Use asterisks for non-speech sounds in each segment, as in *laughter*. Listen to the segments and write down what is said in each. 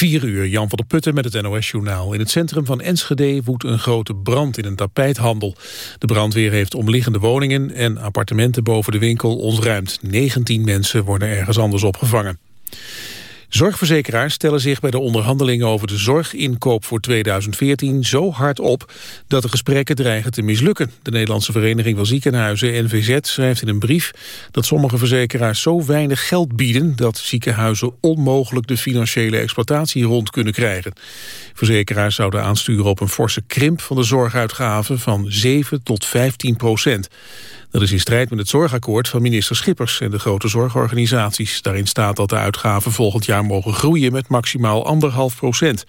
4 uur, Jan van der Putten met het NOS-journaal. In het centrum van Enschede woedt een grote brand in een tapijthandel. De brandweer heeft omliggende woningen en appartementen boven de winkel ontruimd. 19 mensen worden ergens anders opgevangen. Zorgverzekeraars stellen zich bij de onderhandelingen over de zorginkoop voor 2014 zo hard op dat de gesprekken dreigen te mislukken. De Nederlandse Vereniging van Ziekenhuizen, NVZ, schrijft in een brief dat sommige verzekeraars zo weinig geld bieden dat ziekenhuizen onmogelijk de financiële exploitatie rond kunnen krijgen. Verzekeraars zouden aansturen op een forse krimp van de zorguitgaven van 7 tot 15 procent. Dat is in strijd met het zorgakkoord van minister Schippers en de grote zorgorganisaties. Daarin staat dat de uitgaven volgend jaar mogen groeien met maximaal anderhalf procent.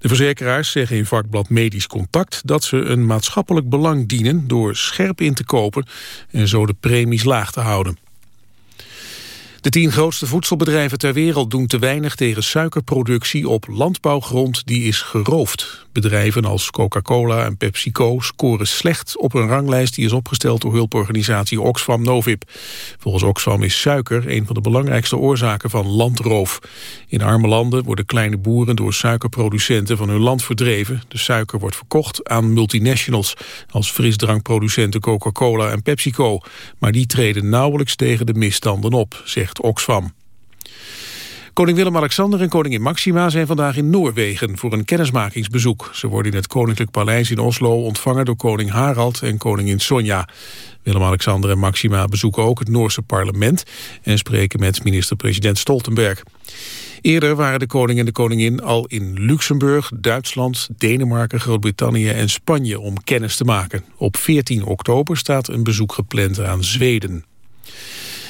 De verzekeraars zeggen in vakblad Medisch Contact dat ze een maatschappelijk belang dienen door scherp in te kopen en zo de premies laag te houden. De tien grootste voedselbedrijven ter wereld doen te weinig tegen suikerproductie op landbouwgrond die is geroofd. Bedrijven als Coca-Cola en PepsiCo scoren slecht op een ranglijst die is opgesteld door hulporganisatie Oxfam Novib. Volgens Oxfam is suiker een van de belangrijkste oorzaken van landroof. In arme landen worden kleine boeren door suikerproducenten van hun land verdreven. De suiker wordt verkocht aan multinationals als frisdrankproducenten Coca-Cola en PepsiCo. Maar die treden nauwelijks tegen de misstanden op, zegt Oxfam. Koning Willem-Alexander en koningin Maxima zijn vandaag in Noorwegen voor een kennismakingsbezoek. Ze worden in het Koninklijk Paleis in Oslo ontvangen door koning Harald en koningin Sonja. Willem-Alexander en Maxima bezoeken ook het Noorse parlement en spreken met minister-president Stoltenberg. Eerder waren de koning en de koningin al in Luxemburg, Duitsland, Denemarken, Groot-Brittannië en Spanje om kennis te maken. Op 14 oktober staat een bezoek gepland aan Zweden.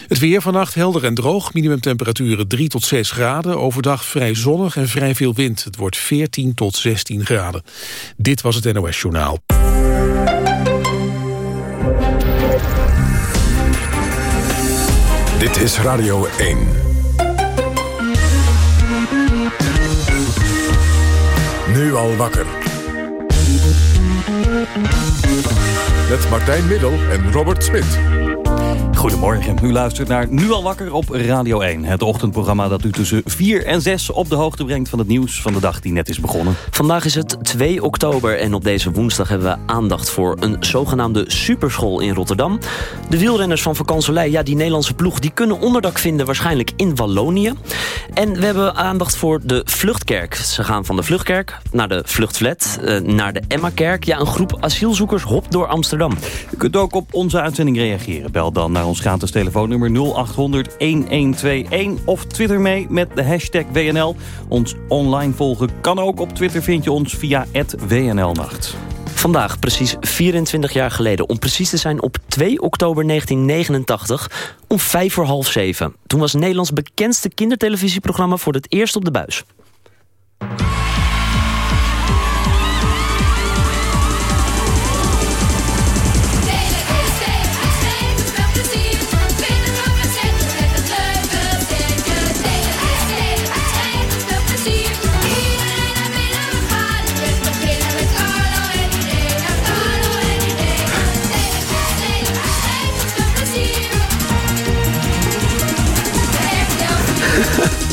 Het weer vannacht helder en droog. Minimumtemperaturen 3 tot 6 graden. Overdag vrij zonnig en vrij veel wind. Het wordt 14 tot 16 graden. Dit was het NOS Journaal. Dit is Radio 1. Nu al wakker. Met Martijn Middel en Robert Smit. Goedemorgen, u luistert naar Nu al wakker op Radio 1. Het ochtendprogramma dat u tussen 4 en 6 op de hoogte brengt... van het nieuws van de dag die net is begonnen. Vandaag is het 2 oktober en op deze woensdag hebben we aandacht... voor een zogenaamde superschool in Rotterdam. De wielrenners van Vakansolei, ja, die Nederlandse ploeg... die kunnen onderdak vinden waarschijnlijk in Wallonië. En we hebben aandacht voor de Vluchtkerk. Ze gaan van de Vluchtkerk naar de Vluchtflat, eh, naar de Emma-kerk. Ja, een groep asielzoekers hopt door Amsterdam. U kunt ook op onze uitzending reageren. Bel dan naar ons gratis telefoonnummer 0800 1121 of twitter mee met de hashtag WNL. Ons online volgen kan ook. Op Twitter vind je ons via WNLnacht. Vandaag, precies 24 jaar geleden, om precies te zijn op 2 oktober 1989, om vijf voor half zeven. Toen was Nederlands bekendste kindertelevisieprogramma voor het eerst op de buis.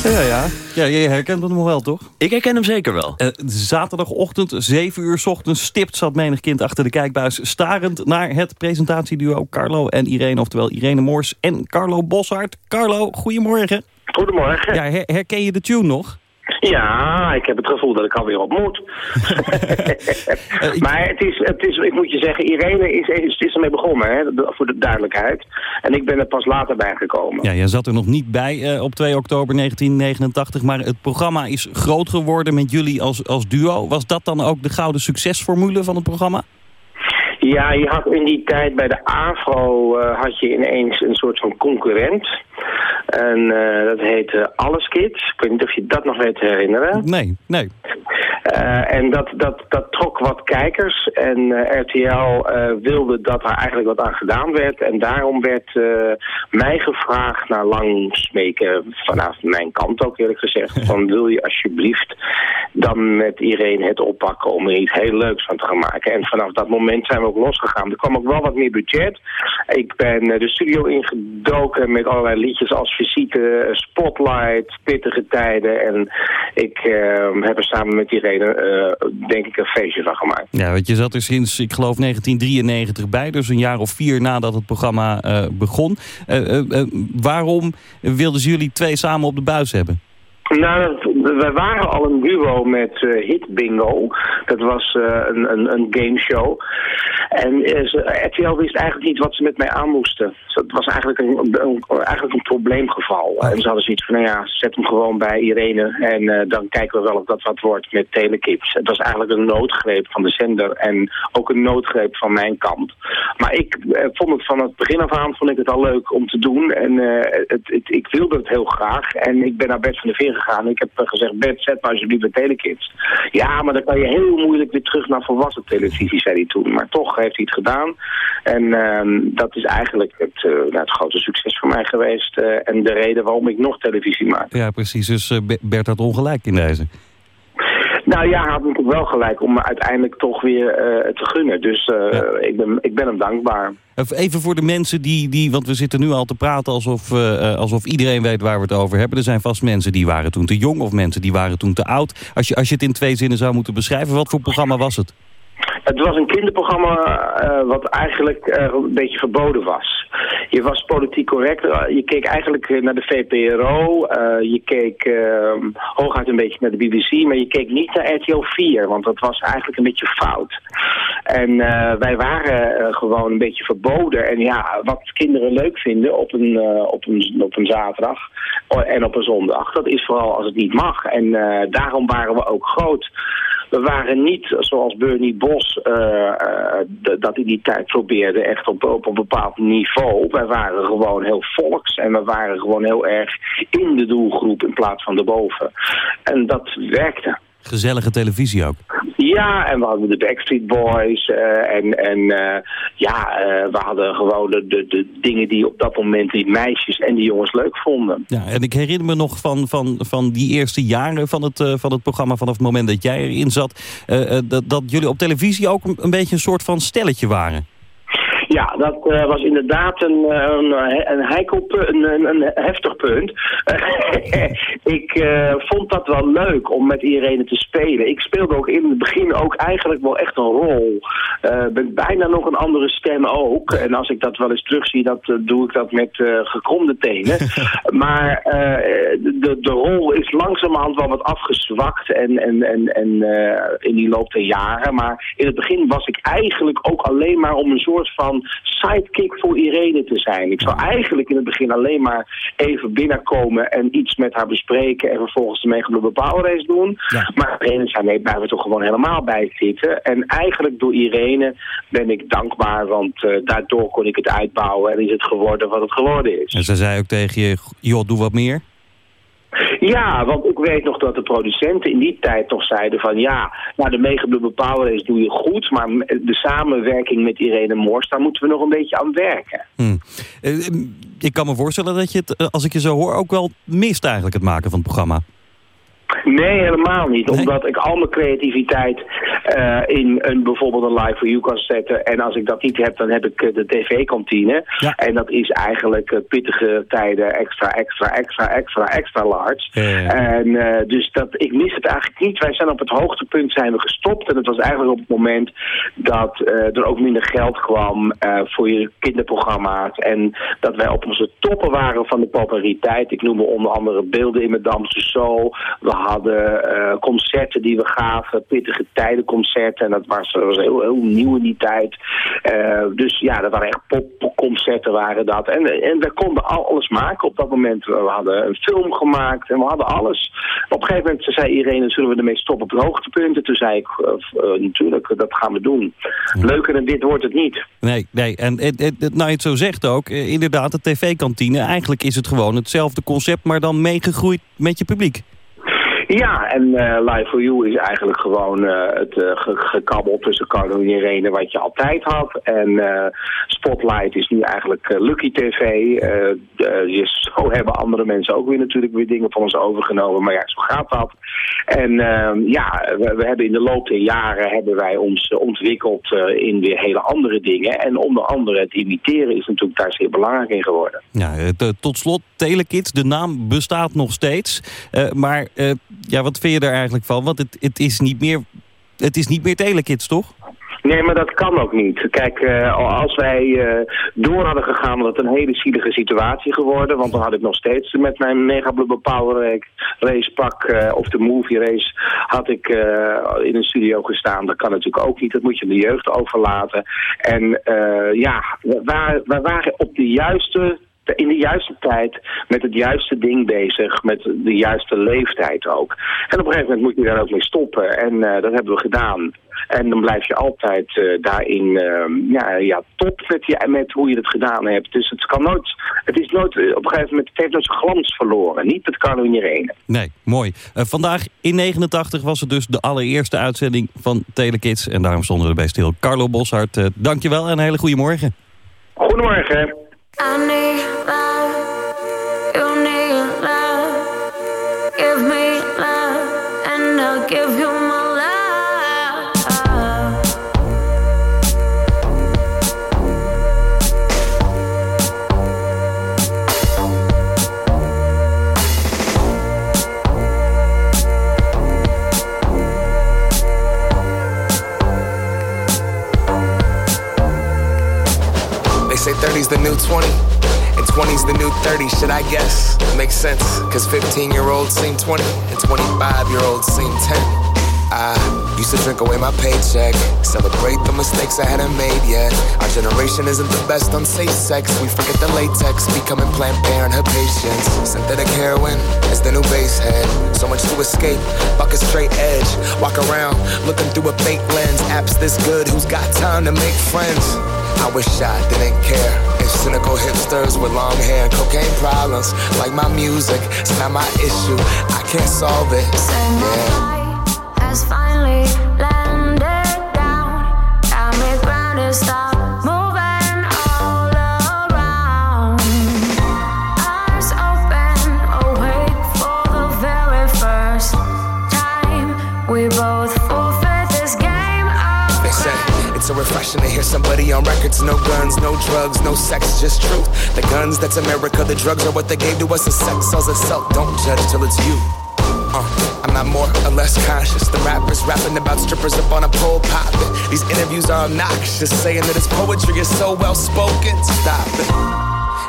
Ja, ja. Ja, je herkent hem nog wel, toch? Ik herken hem zeker wel. Uh, zaterdagochtend, 7 uur s ochtends, stipt zat menig kind achter de kijkbuis... starend naar het presentatieduo Carlo en Irene, oftewel Irene Moors en Carlo Boshart. Carlo, goedemorgen. Goedemorgen. Ja, herken je de tune nog? Ja, ik heb het gevoel dat ik alweer op moet. *laughs* maar het is, het is, ik moet je zeggen, Irene is, is, is ermee begonnen, hè, voor de duidelijkheid. En ik ben er pas later bij gekomen. Ja, jij zat er nog niet bij uh, op 2 oktober 1989, maar het programma is groot geworden met jullie als, als duo. Was dat dan ook de gouden succesformule van het programma? Ja, je had in die tijd bij de AVRO uh, had je ineens een soort van concurrent. En uh, dat heette Alles Kids. Ik weet niet of je dat nog weet te herinneren. Nee, nee. Uh, en dat, dat, dat trok wat kijkers. En uh, RTL wilde dat er eigenlijk wat aan gedaan werd. En daarom werd mij gevraagd naar lang smeken vanaf mijn kant ook eerlijk gezegd. *laughs* Van wil je alsjeblieft dan met Irene het oppakken om er iets heel leuks van te gaan maken. En vanaf dat moment zijn we ook losgegaan. Er kwam ook wel wat meer budget. Ik ben de studio ingedoken met allerlei liedjes als Visite, Spotlight, Pittige Tijden. En ik heb er samen met Irene, denk ik, een feestje van gemaakt. Ja, want je zat er sinds, ik geloof, 1993 bij. Dus een jaar of vier nadat het programma begon. waarom wilden ze jullie twee samen op de buis hebben? Nou, we waren al een duo met uh, Hit Bingo. Dat was uh, een, een, een gameshow. En uh, RTL wist eigenlijk niet wat ze met mij aan moesten. Dus het was eigenlijk een, een, eigenlijk een probleemgeval. En ze hadden zoiets van, nou ja, zet hem gewoon bij Irene. En dan kijken we wel of dat wat wordt met Telekids. Het was eigenlijk een noodgreep van de zender. En ook een noodgreep van mijn kant. Maar ik vond het van het begin af aan vond ik het al leuk om te doen. En het, het, ik wilde het heel graag. En ik ben naar Bert van de Veer gegaan. Ik heb gezegd, Bert, zet maar alsjeblieft bij Telekids. Ja, maar dan kan je heel moeilijk weer terug naar volwassen televisie, zei hij toen. Maar toch heeft hij het gedaan. En uh, dat is eigenlijk het, uh, het grote succes voor mij geweest. En de reden waarom ik nog televisie maak. Ja, precies. Dus Bert had ongelijk in deze. Nou ja, hij had natuurlijk wel gelijk om me uiteindelijk toch weer uh, te gunnen. Dus uh, ja. ik, ben, ik ben hem dankbaar. Even voor de mensen die, die want we zitten nu al te praten alsof, uh, alsof iedereen weet waar we het over hebben. Er zijn vast mensen die waren toen te jong of mensen die waren toen te oud. Als je, als je het in twee zinnen zou moeten beschrijven, wat voor programma was het? Het was een kinderprogramma uh, wat eigenlijk uh, een beetje verboden was. Je was politiek correct. Uh, je keek eigenlijk naar de VPRO. je keek ehm, hooguit een beetje naar de BBC. Maar je keek niet naar RTL 4. Want dat was eigenlijk een beetje fout. En wij waren gewoon een beetje verboden. En ja, wat kinderen leuk vinden op een, op een, op een zaterdag en op een zondag. Dat is vooral als het niet mag. En daarom waren we ook groot. We waren niet zoals Bernie Bos uh, uh, dat in die tijd probeerde echt op, op een bepaald niveau. Wij waren gewoon heel volks en we waren gewoon heel erg in de doelgroep in plaats van erboven. En dat werkte gezellige televisie ook. Ja, en we hadden de Backstreet Boys uh, en, en uh, ja, uh, we hadden gewoon de, de, de, dingen die op dat moment die meisjes en die jongens leuk vonden. Ja, en ik herinner me nog van, van, van die eerste jaren van het, van het programma, vanaf het moment dat jij erin zat, dat, dat jullie op televisie ook een, een beetje een soort van stelletje waren. Ja, dat uh, was inderdaad een, een, een, heikel een, een, een heftig punt. *laughs* ik uh, vond dat wel leuk om met Irene te spelen. Ik speelde ook in het begin ook eigenlijk wel echt een rol. Uh, ben bijna nog een andere stem ook. En als ik dat wel eens terugzie, dat, doe ik dat met gekromde tenen. *laughs* maar de, de rol is langzamerhand wel wat afgezwakt en, en, en, en in die loop der jaren. Maar in het begin was ik eigenlijk ook alleen maar om een soort van sidekick voor Irene te zijn. Ik zou eigenlijk in het begin alleen maar even binnenkomen en iets met haar bespreken en vervolgens de Megalooper Power Race doen. Ja. Maar Irene zei nee, blijven we toch gewoon helemaal bij zitten. En eigenlijk door Irene ben ik dankbaar, want uh, daardoor kon ik het uitbouwen en is het geworden wat het geworden is. En ze zei ook tegen je, joh, doe wat meer? Ja, want ik weet nog dat de producenten in die tijd toch zeiden van ja, nou de Race doe je goed, maar de samenwerking met Irene Moors, daar moeten we nog een beetje aan werken. Hmm. Ik kan me voorstellen dat je het, als ik je zo hoor, ook wel mist eigenlijk het maken van het programma. Nee, helemaal niet. Nee? Omdat ik al mijn creativiteit uh, in een, bijvoorbeeld een Live for You kan zetten. En als ik dat niet heb, dan heb ik uh, de tv-kantine. Ja. En dat is eigenlijk uh, pittige tijden extra, extra, extra, extra, extra large. Ja. En dus dat, ik mis het eigenlijk niet. Wij zijn op het hoogtepunt zijn we gestopt. En het was eigenlijk op het moment dat er ook minder geld kwam voor je kinderprogramma's. En dat wij op onze toppen waren van de populariteit. Ik noem onder andere Beelden in Madame Zo. We hadden uh, concerten die we gaven, pittige tijdenconcerten. En dat was, was heel, heel nieuw in die tijd. Uh, dus ja, dat waren echt popconcerten waren dat. En, en we konden alles maken op dat moment. We hadden een film gemaakt en we hadden alles. Op een gegeven moment zei Irene, zullen we ermee stoppen op het hoogtepunt? En toen zei ik, uh, natuurlijk, dat gaan we doen. Leuker dan dit wordt het niet. Nee, nee. En nou je het zo zegt ook, inderdaad, de tv-kantine. Eigenlijk is het gewoon hetzelfde concept, maar dan meegegroeid met je publiek. Ja, en Live for You is eigenlijk gewoon het gekabbel tussen Carlo en Irene wat je altijd had. En Spotlight is nu eigenlijk Lucky TV. zo hebben andere mensen ook weer natuurlijk weer dingen van ons overgenomen. Maar ja, zo gaat dat. En ehm, ja, we, we, hebben in de loop der jaren hebben wij ons ontwikkeld in weer hele andere dingen. En onder andere het imiteren is natuurlijk daar zeer belangrijk in geworden. Ja, tot slot, Telekids, de naam bestaat nog steeds. Uh, maar uh, ja, wat vind je daar eigenlijk van? Want het, het, is niet meer, het is niet meer Telekids, toch? Nee, maar dat kan ook niet. Kijk, uh, als wij uh, door hadden gegaan, was het een hele zielige situatie geworden. Want dan had ik nog steeds met mijn Mega Power Race pak uh, of de Movie Race had ik in een studio gestaan. Dat kan natuurlijk ook niet. Dat moet je de jeugd overlaten. En ja, we waren op de juiste in de juiste tijd met het juiste ding bezig, met de juiste leeftijd ook. En op een gegeven moment moet je daar ook mee stoppen en uh, dat hebben we gedaan. En dan blijf je altijd uh, daarin uh, ja, ja, top met, je, met hoe je het gedaan hebt. Dus het kan nooit, het is nooit, op een gegeven moment, het heeft nooit zijn glans verloren. Niet met Carlo Irene. Nee, mooi. vandaag in 89 was het dus de allereerste uitzending van Telekids. En daarom stonden we erbij stil. Carlo Boshart, dankjewel en een hele goede morgen. Goedemorgen. 20's the new 20, and 20's the new 30, should I guess? Makes sense, cause 15 year olds seem 20, and 25 year olds seem 10. I used to drink away my paycheck, celebrate the mistakes I hadn't made yet. Our generation isn't the best on safe sex. We forget the latex, becoming plant Planned her patients. Synthetic heroin is the new base head. So much to escape, fuck a straight edge. Walk around looking through a fake lens. Apps this good, who's got time to make friends? I wish I didn't care if cynical hipsters with long hair cocaine problems like my music. It's not my issue. I can't solve it. Yeah. has finally to hear somebody on records. No guns, no drugs, no sex, just truth. The guns, that's America. The drugs are what they gave to us. The sex sells itself. Don't judge till it's you. Uh, I'm not more or less conscious. The rappers rapping about strippers up on a pole popping. These interviews are obnoxious, saying that his poetry is so well spoken. Stop it.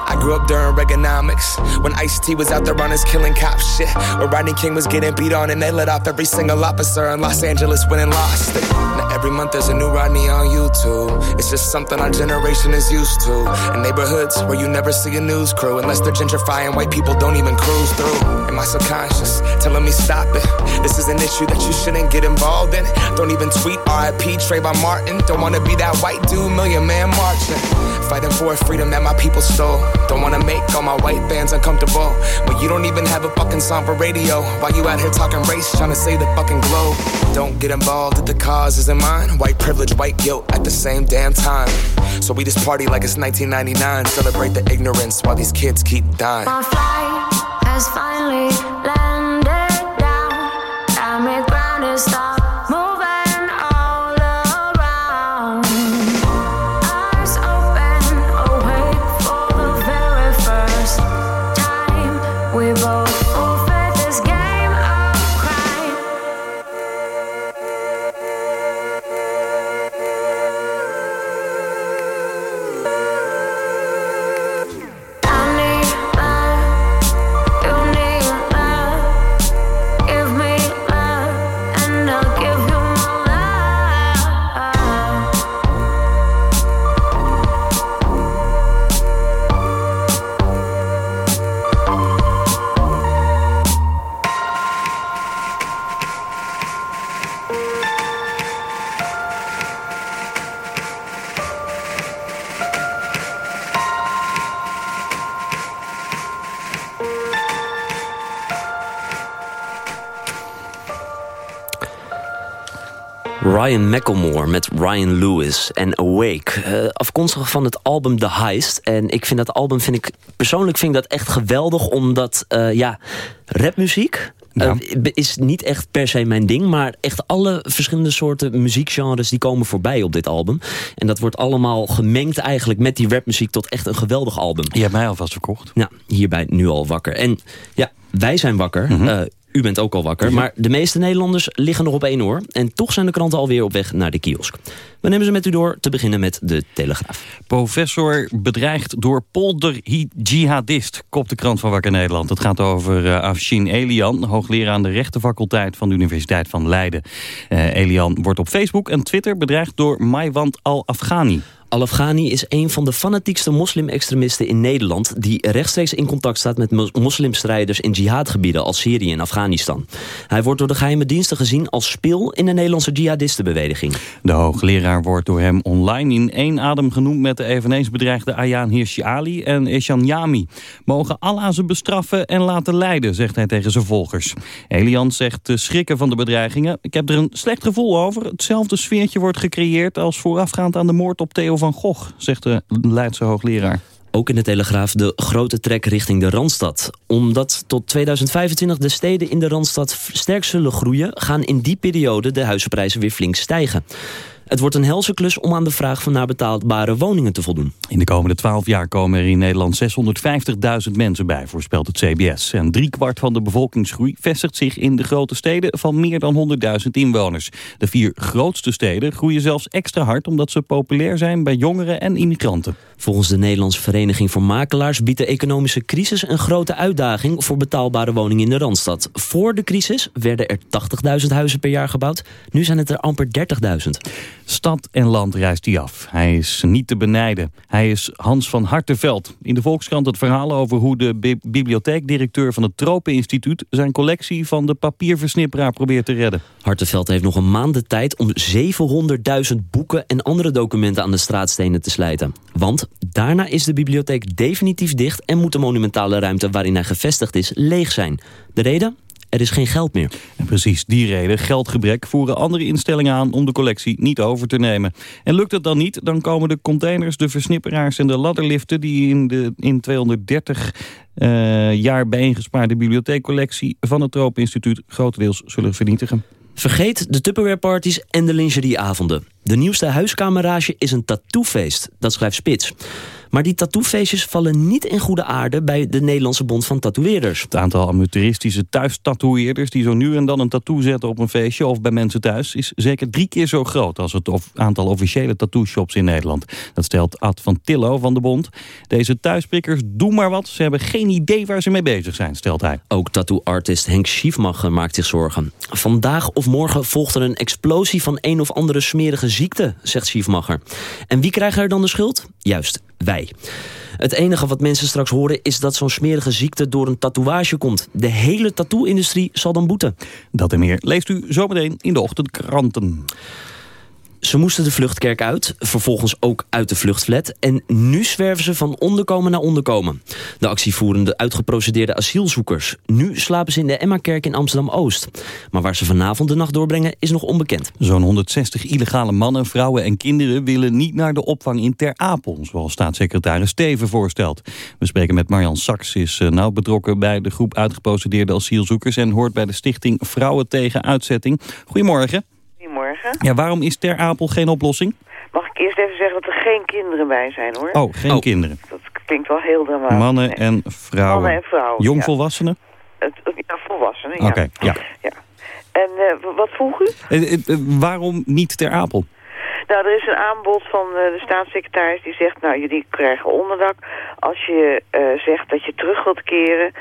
I grew up during Reaganomics when Ice T was out there on his killing cop shit. Where Rodney King was getting beat on and they let off every single officer in Los Angeles winning lost it. Every month there's a new Rodney on YouTube. It's just something our generation is used to. In neighborhoods where you never see a news crew unless they're gentrifying, white people don't even cruise through. In my subconscious telling me stop it. This is an issue that you shouldn't get involved in. Don't even tweet RIP Trayvon Martin. Don't wanna be that white dude, million man marching. Fighting for a freedom that my people stole. Don't wanna make all my white fans uncomfortable. But you don't even have a fucking song for radio. While you out here talking race, trying to save the fucking globe. Don't get involved if the cause isn't mine. White privilege, white guilt at the same damn time. So we just party like it's 1999. Celebrate the ignorance while these kids keep dying. My flight has finally landed Ryan McElmore met Ryan Lewis en Awake. Uh, afkomstig van het album The Heist. En ik vind dat album, vind ik, persoonlijk vind ik dat echt geweldig. Omdat, uh, ja, rapmuziek... Ja. Uh, is niet echt per se mijn ding, maar echt alle verschillende soorten muziekgenres die komen voorbij op dit album. En dat wordt allemaal gemengd eigenlijk met die rapmuziek tot echt een geweldig album. Je hebt mij alvast verkocht. Ja, hierbij nu al wakker. En ja, wij zijn wakker. Mm -hmm. U bent ook al wakker. Maar de meeste Nederlanders liggen nog op één oor. En toch zijn de kranten alweer op weg naar de kiosk. We nemen ze met u door, te beginnen met de Telegraaf. Professor bedreigd door polder-jihadist, kopt de krant van Wakker Nederland. Het gaat over uh, Afshin Elian, hoogleraar aan de rechtenfaculteit van de Universiteit van Leiden. Uh, Elian wordt op Facebook en Twitter bedreigd door Maiwand al-Afghani. Al-Afghani is een van de fanatiekste moslim-extremisten in Nederland... die rechtstreeks in contact staat met moslimstrijders in jihadgebieden... als Syrië en Afghanistan. Hij wordt door de geheime diensten gezien als spil in de Nederlandse jihadistenbeweging. De hoogleraar wordt door hem online in één adem genoemd... met de eveneens bedreigde Ayaan Hirsi Ali en Eshan Yami. Mogen Allah ze bestraffen en laten leiden, zegt hij tegen zijn volgers. Elian zegt te schrikken van de bedreigingen. Ik heb er een slecht gevoel over. Hetzelfde sfeertje wordt gecreëerd als voorafgaand aan de moord op Theo van Gogh, zegt de Leidse hoogleraar. Ook in de Telegraaf de grote trek richting de Randstad. Omdat tot 2025 de steden in de Randstad sterk zullen groeien... gaan in die periode de huizenprijzen weer flink stijgen. Het wordt een helse klus om aan de vraag van nabetaalbare woningen te voldoen. In de komende 12 jaar komen er in Nederland 650.000 mensen bij, voorspelt het CBS. En driekwart van de bevolkingsgroei vestigt zich in de grote steden van meer dan 100.000 inwoners. De vier grootste steden groeien zelfs extra hard omdat ze populair zijn bij jongeren en immigranten. Volgens de Nederlandse Vereniging voor Makelaars biedt de economische crisis een grote uitdaging voor betaalbare woningen in de Randstad. Voor de crisis werden er 80.000 huizen per jaar gebouwd. Nu zijn het er amper 30.000. Stad en land reist hij af. Hij is niet te benijden. Hij is Hans van Hartenveld. In de Volkskrant het verhaal over hoe de bi bibliotheekdirecteur van het Tropeninstituut zijn collectie van de papierversnipperaar probeert te redden. Hartenveld heeft nog een maand de tijd om 700.000 boeken en andere documenten aan de straatstenen te slijten. Want daarna is de bibliotheek definitief dicht en moet de monumentale ruimte waarin hij gevestigd is leeg zijn. De reden? Er is geen geld meer. En precies die reden, geldgebrek, voeren andere instellingen aan om de collectie niet over te nemen. En lukt het dan niet, dan komen de containers, de versnipperaars en de ladderliften die in, de, in 230 uh, jaar bijeengespaarde bibliotheekcollectie van het Tropeninstituut grotendeels zullen vernietigen. Vergeet de Tupperware-parties en de lingerieavonden. De nieuwste huiskamerage is een tattoofeest, dat schrijft Spits. Maar die tattoofeestjes vallen niet in goede aarde bij de Nederlandse Bond van Tatoeëerders. Het aantal amateuristische thuis-tatoeëerders die zo nu en dan een tattoo zetten op een feestje of bij mensen thuis is zeker drie keer zo groot als het aantal officiële tattoo-shops in Nederland. Dat stelt Ad van Tillo van de Bond. Deze thuisprikkers doen maar wat, ze hebben geen idee waar ze mee bezig zijn, stelt hij. Ook tattoo-artist Henk Schiefmacher maakt zich zorgen. Vandaag of morgen volgt er een explosie van een of andere smerige ziekte, zegt Schiefmacher. En wie krijgt er dan de schuld? Juist, wij. Het enige wat mensen straks horen is dat zo'n smerige ziekte door een tatoeage komt. De hele tattoo-industrie zal dan boeten. Dat en meer leest u zometeen in de ochtendkranten. Ze moesten de vluchtkerk uit, vervolgens ook uit de vluchtflat... en nu zwerven ze van onderkomen naar onderkomen. De actie voeren de uitgeprocedeerde asielzoekers. Nu slapen ze in de Emma-kerk in Amsterdam-Oost. Maar waar ze vanavond de nacht doorbrengen is nog onbekend. Zo'n 160 illegale mannen, vrouwen en kinderen... willen niet naar de opvang in Ter Apel... zoals staatssecretaris Steven voorstelt. We spreken met Marjan Saks, is uh, nauw betrokken bij de groep uitgeprocedeerde asielzoekers... en hoort bij de stichting Vrouwen tegen Uitzetting. Goedemorgen. Ja, waarom is Ter Apel geen oplossing? Mag ik eerst even zeggen dat er geen kinderen bij zijn, hoor. Oh, geen oh. kinderen. Dat klinkt wel heel dramatisch. Mannen en vrouwen. Mannen en vrouwen, Jongvolwassenen? Ja, ja volwassenen, ja. Oké, ja. ja. En uh, wat vroeg u? Uh, uh, waarom niet Ter Apel? Nou, er is een aanbod van de staatssecretaris die zegt... nou, jullie krijgen onderdak als je zegt dat je terug wilt keren...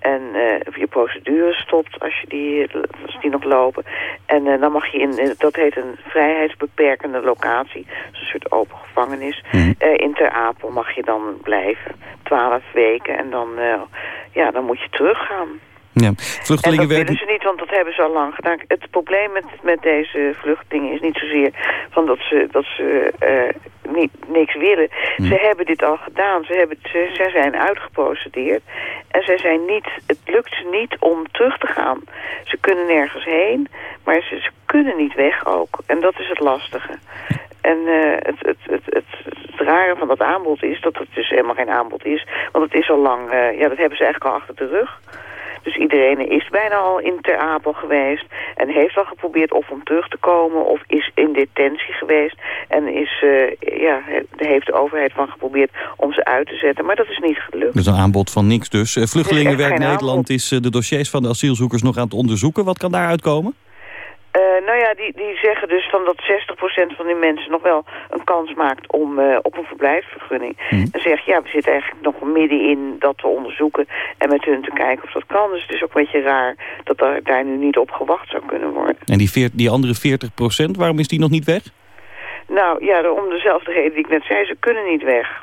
En uh, je procedure stopt als, je die, als die nog lopen. En uh, dan mag je in, dat heet een vrijheidsbeperkende locatie. Dus een soort open gevangenis. Mm. Uh, in Ter Apel mag je dan blijven. Twaalf weken. En dan, ja, dan moet je teruggaan. Ja. Vluchtelingen en dat willen ze niet, want dat hebben ze al lang gedaan. Het probleem met, met deze vluchtelingen is niet zozeer van dat ze, dat ze niet, niks willen. Hm. Ze hebben dit al gedaan. Ze, hebben, ze, ze zijn uitgeprocedeerd. En zij zijn niet, het lukt ze niet om terug te gaan. Ze kunnen nergens heen, maar ze, ze kunnen niet weg ook. En dat is het lastige. En uh, het, het, het, het, het, rare van dat aanbod is dat het dus helemaal geen aanbod is. Want het is al lang, uh, ja, dat hebben ze eigenlijk al achter de rug. Dus iedereen is bijna al in Ter Apel geweest en heeft al geprobeerd of om terug te komen of is in detentie geweest en is, uh, ja, heeft de overheid van geprobeerd om ze uit te zetten. Maar dat is niet gelukt. Dus een aanbod van niks dus. Vluchtelingenwerk Nederland is de dossiers van de asielzoekers nog aan het onderzoeken. Wat kan daaruit komen? Uh, nou ja, die, die zeggen dus van dat 60% van die mensen nog wel een kans maakt om uh, op een verblijfsvergunning. Mm. En zegt, ja, we zitten eigenlijk nog middenin dat te onderzoeken en met hun te kijken of dat kan. Dus het is ook een beetje raar dat daar, daar nu niet op gewacht zou kunnen worden. En die, veer, die andere 40%, waarom is die nog niet weg? Nou ja, om dezelfde reden die ik net zei, ze kunnen niet weg.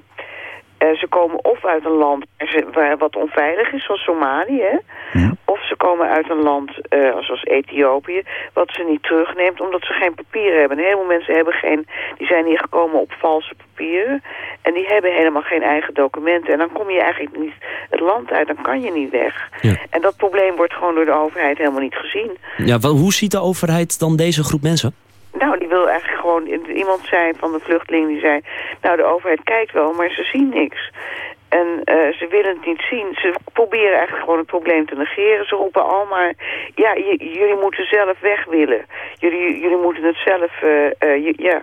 Uh, ze komen of uit een land waar wat onveilig is, zoals Somalië. Ja. Of ze komen uit een land uh, zoals Ethiopië, wat ze niet terugneemt omdat ze geen papieren hebben. Een heleboel mensen hebben geen, die zijn hier gekomen op valse papieren. En die hebben helemaal geen eigen documenten. En dan kom je eigenlijk niet het land uit, dan kan je niet weg. Ja. En dat probleem wordt gewoon door de overheid helemaal niet gezien. Ja, wel, hoe ziet de overheid dan deze groep mensen? Nou, die wil eigenlijk gewoon... Iemand zei van de vluchtelingen, die zei... Nou, de overheid kijkt wel, maar ze zien niks. En uh, ze willen het niet zien. Ze proberen eigenlijk gewoon het probleem te negeren. Ze roepen al maar... Ja, jullie moeten zelf weg willen. Jullie, jullie moeten het zelf... Uh, ja,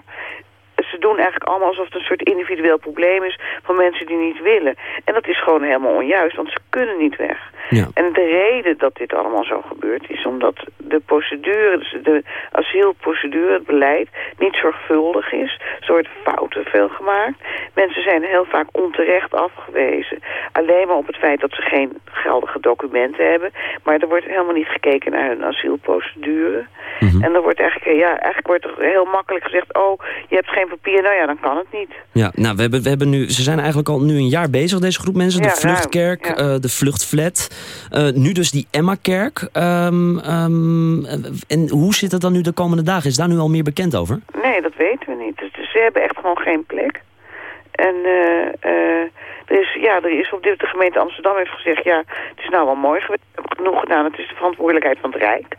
ze doen eigenlijk allemaal alsof het een soort individueel probleem is van mensen die niet willen. En dat is gewoon helemaal onjuist, want ze kunnen niet weg. Ja. En de reden dat dit allemaal zo gebeurt is omdat de procedure, dus de asielprocedure, het beleid, niet zorgvuldig is. Er worden fouten veel gemaakt. Mensen zijn heel vaak onterecht afgewezen. Alleen maar op het feit dat ze geen geldige documenten hebben. Maar er wordt helemaal niet gekeken naar hun asielprocedure. Mhm. En er wordt eigenlijk, ja, eigenlijk wordt er heel makkelijk gezegd, oh, je hebt geen papier, nou ja, dan kan het niet. Ja, nou, we hebben, we hebben nu, ze zijn eigenlijk al nu een jaar bezig, deze groep mensen. De Vluchtkerk, ja. uh, de Vluchtflat. Uh, nu dus die Emma-kerk. Um, um, en hoe zit het dan nu de komende dagen? Is daar nu al meer bekend over? Nee, dat weten we niet. Dus, dus ze hebben echt gewoon geen plek. En uh, er is, ja, er is op dit de gemeente Amsterdam heeft gezegd... ja, het is nou wel mooi geweest, we hebben genoeg gedaan. Het is de verantwoordelijkheid van het Rijk.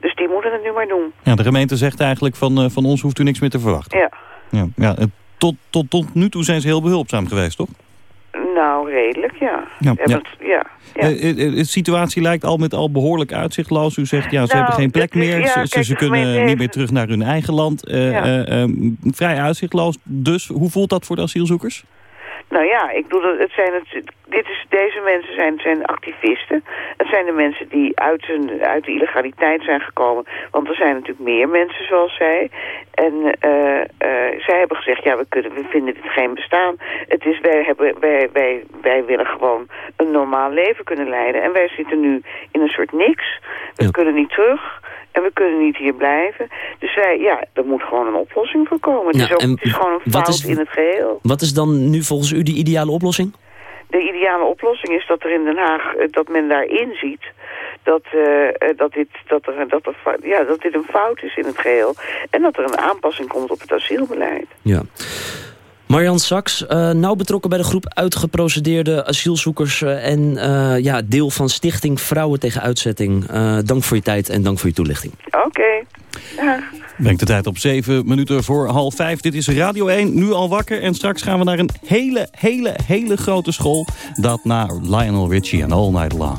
Dus die moeten het nu maar doen. Ja, de gemeente zegt eigenlijk van, van ons hoeft u niks meer te verwachten. Ja. Ja, ja tot, tot, tot nu toe zijn ze heel behulpzaam geweest, toch? Nou, redelijk, ja. ja, ja. ja, ja. de situatie lijkt al met al behoorlijk uitzichtloos. U zegt, ja, ze nou, hebben geen plek meer. ze, kijk, ze kunnen niet meer terug naar hun eigen land. Uh, uh, vrij uitzichtloos. Dus hoe voelt dat voor de asielzoekers? Nou ja, ik bedoel, het zijn het, dit is, deze mensen zijn, zijn activisten. Het zijn de mensen die uit, hun, uit de illegaliteit zijn gekomen. Want er zijn natuurlijk meer mensen zoals zij. En uh, uh, zij hebben gezegd, ja, we, kunnen, we vinden dit geen bestaan. Het is, wij, hebben, wij, wij, wij willen gewoon een normaal leven kunnen leiden. En wij zitten nu in een soort niks. We kunnen niet terug. En we kunnen niet hier blijven. Dus wij, ja, er moet gewoon een oplossing voor komen. Het, is, ook, het is gewoon een fout in het geheel. Wat is dan nu volgens u de ideale oplossing? De ideale oplossing is dat er in Den Haag, eh, dat men daarin ziet dat, uh, dat, dit, dat, er, dat, er, ja, dat dit een fout is in het geheel. En dat er een aanpassing komt op het asielbeleid. Ja. Marjan Saks, uh, nauw betrokken bij de groep uitgeprocedeerde asielzoekers... Uh, en uh, ja, deel van Stichting Vrouwen tegen Uitzetting. dank voor je tijd en dank voor je toelichting. Oké. Okay. Brengt de tijd op 7 minuten voor half 5. Dit is Radio 1, nu al wakker. En straks gaan we naar een hele, hele, hele grote school. Dat naar Lionel Richie en All Night Long.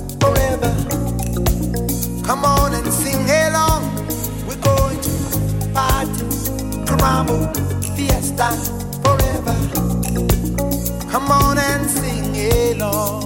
forever. Come on and sing along. We're going to party, forever. Come on and sing along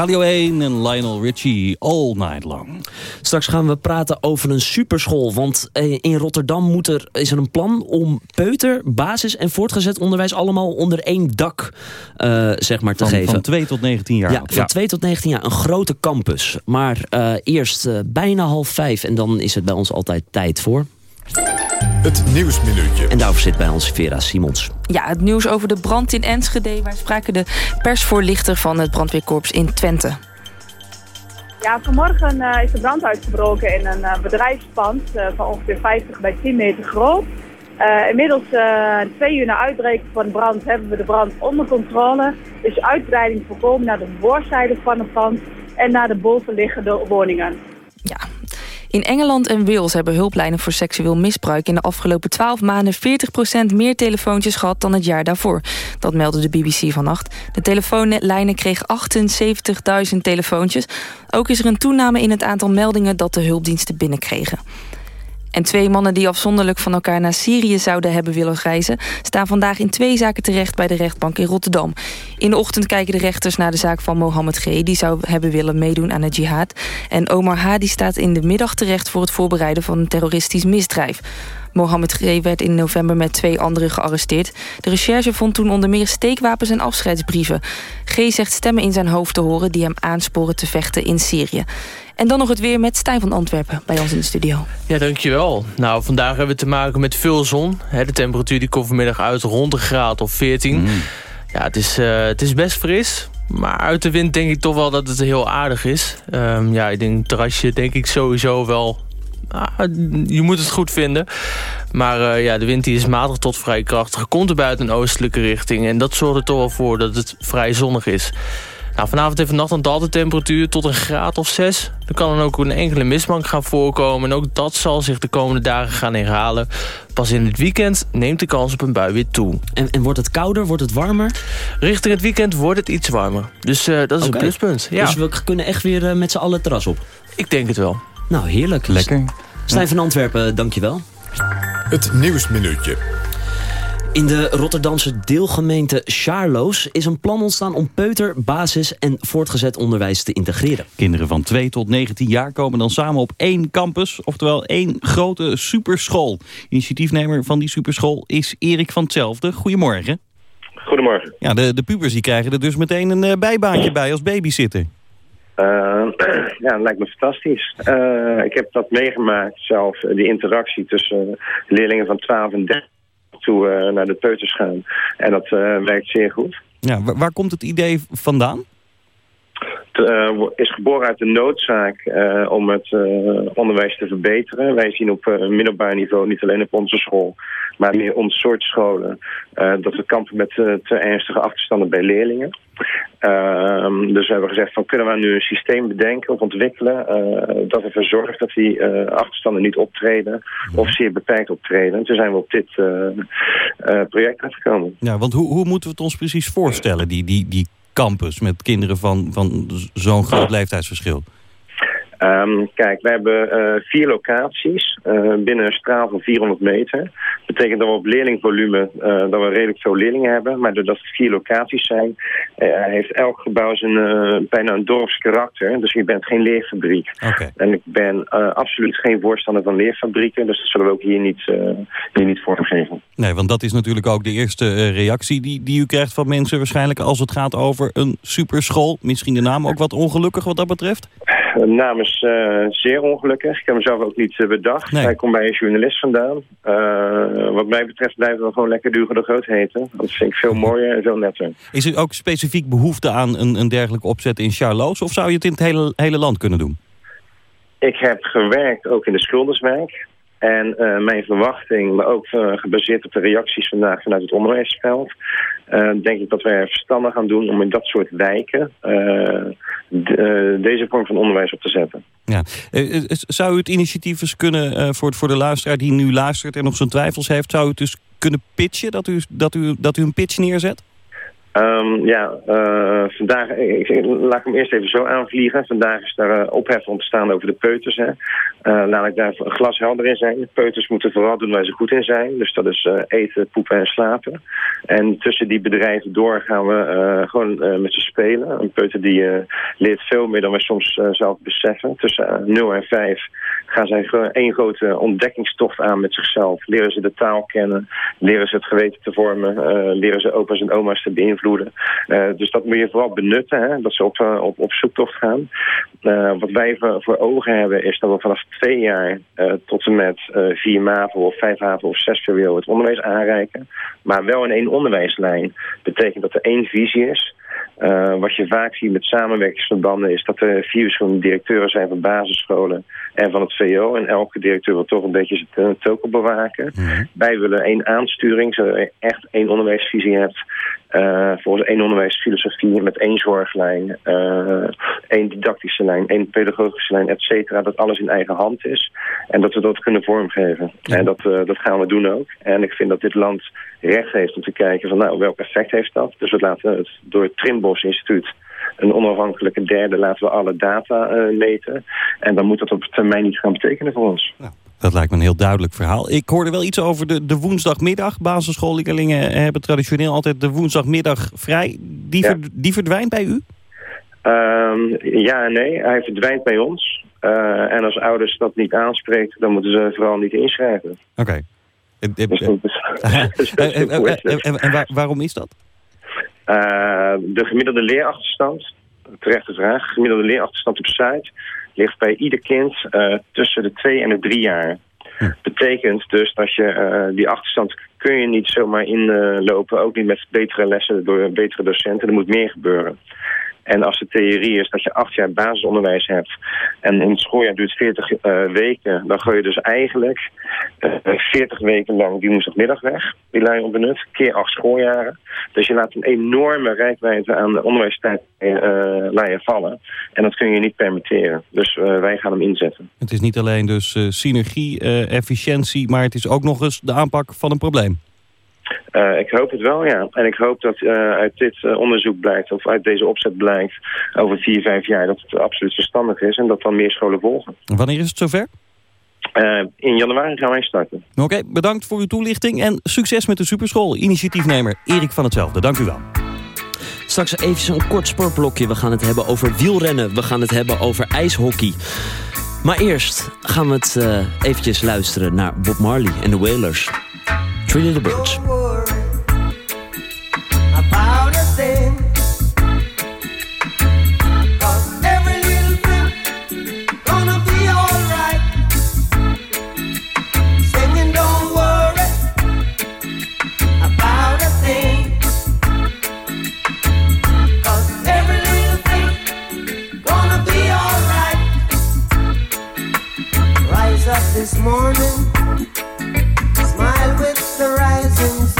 Radio 1 en Lionel Richie all night long. Straks gaan we praten over een superschool. Want eh, in Rotterdam moet er, is er een plan om peuter, basis en voortgezet onderwijs... allemaal onder één dak uh, zeg maar, te van, geven. Van 2 tot 19 jaar. Ja, van 2 tot 19 jaar. Een grote campus. Maar uh, eerst bijna half vijf en dan is het bij ons altijd tijd voor... Het Nieuwsminuutje. En daarover zit bij ons Vera Simons. Ja, het nieuws over de brand in Enschede. Wij spraken de persvoorlichter van het brandweerkorps in Twente. Ja, vanmorgen uh, is de brand uitgebroken in een uh, bedrijfspand uh, van ongeveer 50 bij 10 meter groot. inmiddels twee uur na uitbreken van de brand hebben we de brand onder controle. Dus uitbreiding voorkomen naar de voorzijde van het pand en naar de bovenliggende woningen. In Engeland en Wales hebben hulplijnen voor seksueel misbruik... in de afgelopen 12 maanden 40% meer telefoontjes gehad dan het jaar daarvoor. Dat meldde de BBC vannacht. De telefoonlijnen kregen 78.000 telefoontjes. Ook is er een toename in het aantal meldingen dat de hulpdiensten binnenkregen. En twee mannen die afzonderlijk van elkaar naar Syrië zouden hebben willen reizen... staan vandaag in twee zaken terecht bij de rechtbank in Rotterdam. In de ochtend kijken de rechters naar de zaak van Mohammed G. Die zou hebben willen meedoen aan de jihad. En Omar H. die staat in de middag terecht voor het voorbereiden van een terroristisch misdrijf. Mohammed G. werd in november met twee anderen gearresteerd. De recherche vond toen onder meer steekwapens en afscheidsbrieven. G. zegt stemmen in zijn hoofd te horen die hem aansporen te vechten in Syrië. En dan nog het weer met Stijn van Antwerpen bij ons in de studio. Ja, dankjewel. Nou, vandaag hebben we te maken met veel zon. De temperatuur die komt vanmiddag uit rond een graad of 14. Ja, het is, uh, het is best fris. Maar uit de wind denk ik toch wel dat het heel aardig is. Um, ja, ik denk terrasje denk ik sowieso wel... Ah, je moet het goed vinden. Maar uh, ja, de wind die is matig tot vrij krachtig. Komt er buiten een oostelijke richting. En dat zorgt er toch wel voor dat het vrij zonnig is. Nou, vanavond en vannacht dan daalt de temperatuur tot een graad of 6. Er kan dan ook een enkele mistbank gaan voorkomen. En ook dat zal zich de komende dagen gaan herhalen. Pas in het weekend neemt de kans op een bui weer toe. En, en wordt het kouder? Wordt het warmer? Richting het weekend wordt het iets warmer. Dus uh, dat is okay. een pluspunt. Ja. Dus we kunnen echt weer uh, met z'n allen terras op? Ik denk het wel. Nou, heerlijk. Lekker. Stijn van Antwerpen, dankjewel. Het Nieuwsminuutje. In de Rotterdamse deelgemeente Charloes is een plan ontstaan om peuter, basis en voortgezet onderwijs te integreren. Kinderen van 2 tot 19 jaar komen dan samen op één campus, oftewel één grote superschool. Initiatiefnemer van die superschool is Erik van Hetzelfde. Goedemorgen. Goedemorgen. Ja, de, de pubers die krijgen er dus meteen een uh, bijbaantje bij als babysitter. Uh, *clears throat* ja, dat lijkt me fantastisch. Uh, ik heb dat meegemaakt zelf, die interactie tussen leerlingen van 12 en 13 toe naar de peuters gaan. En dat werkt zeer goed. Ja, waar, komt het idee vandaan? Uh, is geboren uit de noodzaak om het onderwijs te verbeteren. Wij zien op middelbaar niveau, niet alleen op onze school, maar meer onze soort scholen, dat we kampen met te ernstige achterstanden bij leerlingen. Uh, dus we hebben gezegd van kunnen we nu een systeem bedenken of ontwikkelen dat ervoor zorgt dat die achterstanden niet optreden of zeer beperkt optreden. En toen zijn we op dit eh, project uitgekomen. Ja, want hoe, hoe moeten we het ons precies voorstellen, die, die, die campus met kinderen van, van zo'n groot leeftijdsverschil? Um, kijk, we hebben uh, vier locaties uh, binnen een straal van 400 meter. Dat betekent dat we op leerlingvolume uh, dat we redelijk veel leerlingen hebben. Maar doordat het vier locaties zijn, heeft elk gebouw zijn bijna een dorpskarakter. Dus je bent geen leerfabriek. Okay. En ik ben absoluut geen voorstander van leerfabrieken. Dus dat zullen we ook hier niet, hier niet vormgeven. Nee, want dat is natuurlijk ook de eerste reactie die, die u krijgt van mensen waarschijnlijk als het gaat over een superschool. Misschien de naam ook wat ongelukkig wat dat betreft? De naam is uh, zeer ongelukkig. Ik heb hem zelf ook niet uh, bedacht. Nee. Hij komt bij een journalist vandaan. Uh, wat mij betreft blijven we gewoon lekker Duger de Groot heten. Dat vind ik veel mooier en veel netter. Is er ook specifiek behoefte aan een, een dergelijke opzet in Charloes? Of zou je het in het hele, hele land kunnen doen? Ik heb gewerkt ook in de Schulderswijk. En uh, mijn verwachting, maar ook uh, gebaseerd op de reacties vandaag vanuit het onderwijsveld, uh, denk ik dat wij er verstandig gaan doen om in dat soort wijken de, deze vorm van onderwijs op te zetten. Ja. zou u het initiatief eens kunnen, voor, voor de luisteraar die nu luistert en nog zijn twijfels heeft, zou u het dus kunnen pitchen, dat u, dat u, dat u een pitch neerzet? Um, ja, uh, vandaag, ik, laat ik hem eerst even zo aanvliegen. Vandaag is daar uh, ophef ontstaan over de peuters. Hè. Uh, laat ik daar glashelder in zijn. Peuters moeten vooral doen waar ze goed in zijn. Dus dat is eten, poepen en slapen. En tussen die bedrijven door gaan we gewoon met ze spelen. Een peuter die leert veel meer dan we soms zelf beseffen. Tussen 0 en 5 gaan zij één grote ontdekkingstocht aan met zichzelf. Leren ze de taal kennen, leren ze het geweten te vormen, leren ze opa's en oma's te beïnvloeden. Uh, dus dat moet je vooral benutten, hè, dat ze op, uh, op, op zoektocht gaan. Uh, wat wij voor, ogen hebben is dat we vanaf twee jaar tot en met vier MAVO of vijf HAVO of zes VWO het onderwijs aanreiken. Maar wel in één onderwijslijn. betekent dat er één visie is. Wat je vaak ziet met samenwerkingsverbanden is dat er vier verschillende directeuren zijn van basisscholen en van het VO. En elke directeur wil toch een beetje zijn token bewaken. Mhm. Wij willen één aansturing, zodat je echt één onderwijsvisie hebt. Uh, volgens één onderwijsfilosofie met één zorglijn, uh, één didactische lijn, één pedagogische lijn, et cetera. Dat alles in eigen hand is en dat we dat kunnen vormgeven. Ja. En dat, uh, dat gaan we doen ook. En ik vind dat dit land recht heeft om te kijken van nou, welk effect heeft dat. Dus we laten het door het Trimbos Instituut een onafhankelijke derde laten we alle data uh, meten. En dan moet dat op termijn iets gaan betekenen voor ons. Nou, dat lijkt me een heel duidelijk verhaal. Ik hoorde wel iets over de, de woensdagmiddag. Basisschoolleerlingen hebben traditioneel altijd de woensdagmiddag vrij. Die, Ja. die verdwijnt bij u? Um, ja en nee, hij verdwijnt bij ons. Uh, en als ouders dat niet aanspreekt, dan moeten ze vooral niet inschrijven. Oké. Eh, eh, eh, eh, eh, eh, En en waar- waarom is dat? Uh, de gemiddelde leerachterstand, terechte vraag, gemiddelde leerachterstand op site ligt bij ieder kind uh, tussen de twee en de drie jaar. Betekent dus dat je uh, die achterstand kun je niet zomaar inlopen, ook niet met betere lessen door betere docenten. Er moet meer gebeuren. En als de theorie is dat je acht jaar basisonderwijs hebt en in het schooljaar duurt 40 uh, weken, dan gooi je dus eigenlijk uh, 40 weken lang die woensdagmiddag weg, die lijn op benut, keer acht schooljaren. Dus je laat een enorme rijkwijde aan de onderwijstijd uh, je vallen. En dat kun je niet permitteren. Dus wij gaan hem inzetten. Het is niet alleen dus eh, synergie, eh, efficiëntie, maar het is ook nog eens de aanpak van een probleem. Uh, ik hoop het wel, ja. En ik hoop dat uh, uit dit uh, onderzoek blijkt, of uit deze opzet blijkt, over vier, vijf jaar, dat het absoluut verstandig is en dat dan meer scholen volgen. Wanneer is het zover? in januari gaan wij starten. Oké, bedankt voor uw toelichting en succes met de Superschool. Initiatiefnemer Erik van Hetzelfde, dank u wel. Straks even een kort sportblokje. We gaan het hebben over wielrennen. We gaan het hebben over ijshockey. Maar eerst gaan we het uh, eventjes luisteren naar Bob Marley en de Wailers. Three Little Birds. this morning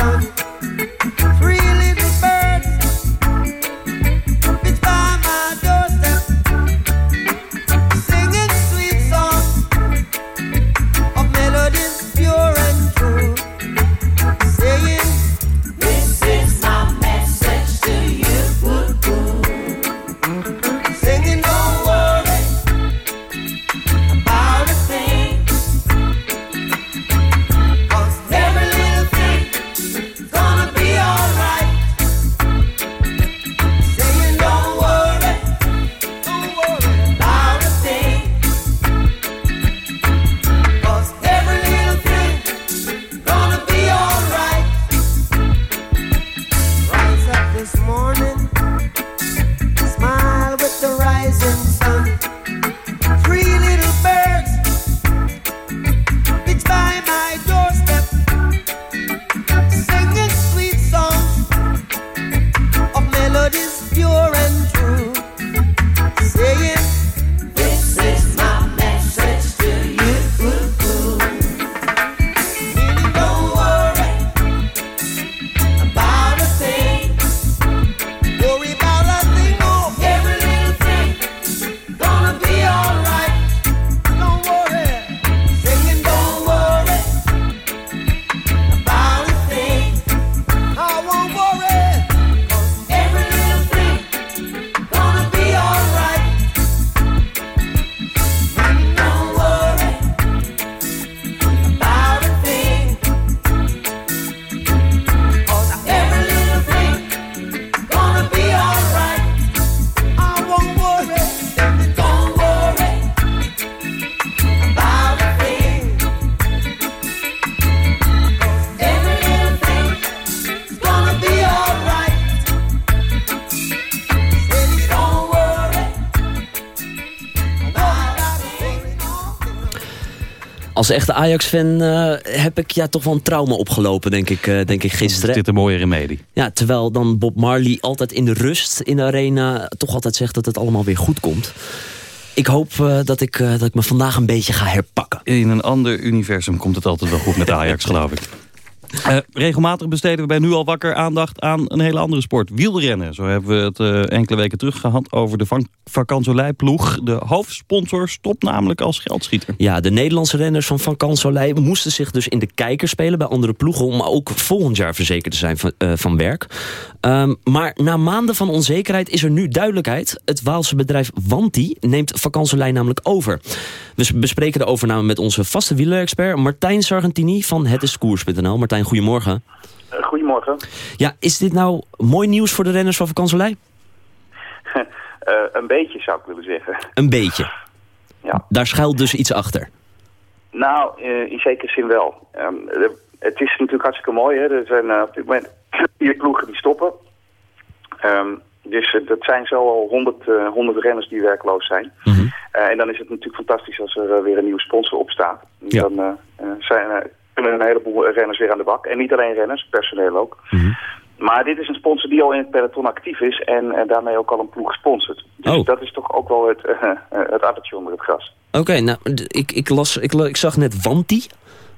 sun. Als echte Ajax-fan uh, heb ik ja, toch wel een trauma opgelopen, denk ik, uh, denk ik gisteren. Dit een mooie remedie. Ja, terwijl dan Bob Marley altijd in de rust in de arena... toch altijd zegt dat het allemaal weer goed komt. Ik hoop uh, dat, ik, dat ik me vandaag een beetje ga herpakken. In een ander universum komt het altijd wel goed met Ajax, geloof ik. Uh, regelmatig besteden we bij Nu Al Wakker aandacht aan een hele andere sport. Wielrennen. Zo hebben we het uh, enkele weken terug gehad over de Van ploeg. De hoofdsponsor stopt namelijk als geldschieter. Ja, de Nederlandse renners van Kansolei moesten zich dus in de kijker spelen bij andere ploegen... om ook volgend jaar verzekerd te zijn van, uh, van werk. Um, maar na maanden van onzekerheid is er nu duidelijkheid. Het Waalse bedrijf Wanti neemt Van Kansolei namelijk over. We bespreken de overname met onze vaste wielerexpert Martijn Sargentini van hetiskoers.nl. Martijn, goedemorgen. Uh, goedemorgen. Ja, is dit nou mooi nieuws voor de renners van Vakansolei? *laughs* uh, een beetje zou ik willen zeggen. Een beetje? Ja. Daar schuilt dus iets achter? Nou, uh, in zekere zin wel. Um, het is natuurlijk hartstikke mooi. Hè? Er zijn op dit moment *clears throat* vier ploegen die stoppen. Um, dus dat zijn zo al 100, 100 renners die werkloos zijn. Mm -hmm. en dan is het natuurlijk fantastisch als er weer een nieuwe sponsor op staat. Ja. Dan zijn, kunnen een heleboel renners weer aan de bak. En niet alleen renners, personeel ook. Mm -hmm. Maar dit is een sponsor die al in het peloton actief is en, en daarmee ook al een ploeg sponsort. Dus oh. dat is toch ook wel het, uh, *laughs* het appeltje onder het gras. Oké, okay, nou, ik, ik, las, ik, ik zag net Wanti.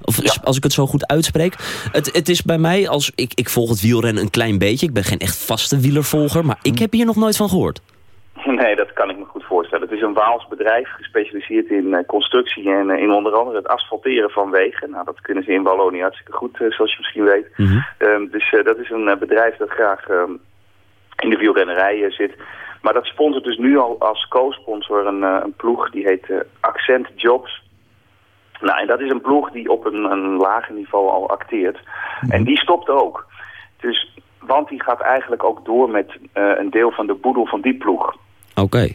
Of ja. als ik het zo goed uitspreek. Het, het is bij mij, als ik, ik volg het wielrennen een klein beetje. Ik ben geen echt vaste wielervolger, maar ik heb hier nog nooit van gehoord. *laughs* Nee, dat kan ik me goed voorstellen. Het is een Waals bedrijf gespecialiseerd in uh, constructie en uh, in onder andere het asfalteren van wegen. Nou, dat kunnen ze in Wallonië hartstikke goed, uh, zoals je misschien weet. Mm -hmm. um, dus dat is een bedrijf dat graag um, in de wielrennerij zit. Maar dat sponsort dus nu al als co-sponsor een, een, ploeg die heet Accent Jobs. Nou, en dat is een ploeg die op een, een lager niveau al acteert. En die stopt ook. Dus, want die gaat eigenlijk ook door met eh, een deel van de boedel van die ploeg. Oké.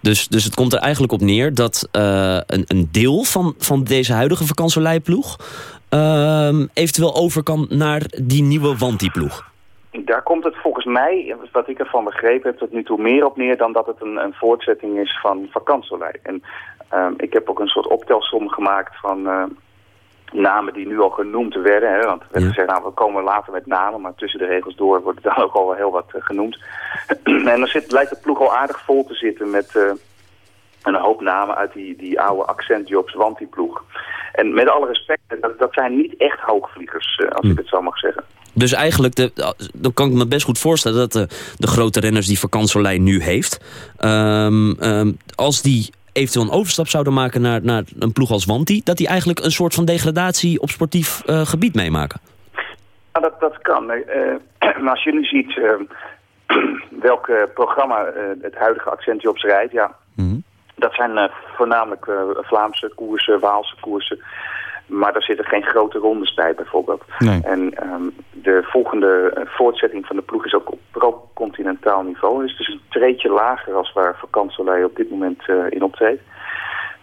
Dus, dus het komt er eigenlijk op neer dat uh, een, een deel van, van deze huidige vakantieleiploeg... Uh, eventueel over kan naar die nieuwe Wanti-ploeg. Daar komt het volgens mij, wat ik ervan begrepen heb, tot nu toe meer op neer dan dat het een, een voortzetting is van vakantielei. En uh, ik heb ook een soort optelsom gemaakt van uh, namen die nu al genoemd werden. Hè, want er werd gezegd, nou we komen later met namen, maar tussen de regels door wordt er dan ook al wel heel wat uh, genoemd. *clears throat* en dan zit, lijkt de ploeg al aardig vol te zitten met een hoop namen uit die, die oude accentjobs, want die ploeg. En met alle respect, dat, dat zijn niet echt hoogvliegers, als ik het zo mag zeggen. Dus eigenlijk, de, dan kan ik me best goed voorstellen... dat de, de grote renners die Vakansolei nu heeft... Um, um, als die eventueel een overstap zouden maken naar, naar een ploeg als Wanti... dat die eigenlijk een soort van degradatie op sportief uh, gebied meemaken? Ja, dat, dat kan. Uh, *clears throat* maar als je nu ziet *clears throat* uh, welk programma het huidige Accentjobs rijdt... Ja, mm -hmm. dat zijn voornamelijk Vlaamse koersen, Waalse koersen... Maar daar zitten geen grote rondes bij bijvoorbeeld. Nee. En um, de volgende uh, voortzetting van de ploeg is ook op pro-continentaal niveau. Dus het is een treetje lager als waar Vakantsolei op dit moment uh, in optreedt.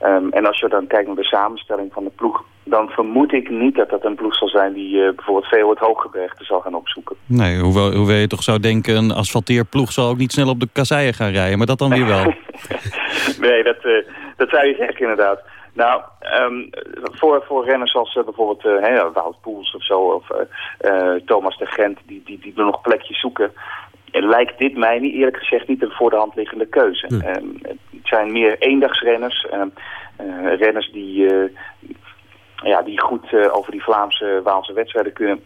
Um, en als je dan kijkt naar de samenstelling van de ploeg... dan vermoed ik niet dat dat een ploeg zal zijn die uh, bijvoorbeeld veel het Hooggebergte zal gaan opzoeken. Nee, hoewel, hoewel je toch zou denken... een asfalteerploeg zal ook niet snel op de kasseien gaan rijden. Maar dat dan weer wel. *laughs* nee, dat, dat zou je zeggen inderdaad. Nou, um, voor, voor renners als uh, bijvoorbeeld uh, hey, Wout Poels of zo, of uh, Thomas de Gent, die, die, die nog plekjes zoeken, lijkt dit mij niet, eerlijk gezegd niet een voor de hand liggende keuze. Hm. Um, het zijn meer eendagsrenners, um, renners die, ja, die goed over die Vlaamse, Waalse wedstrijden kunnen,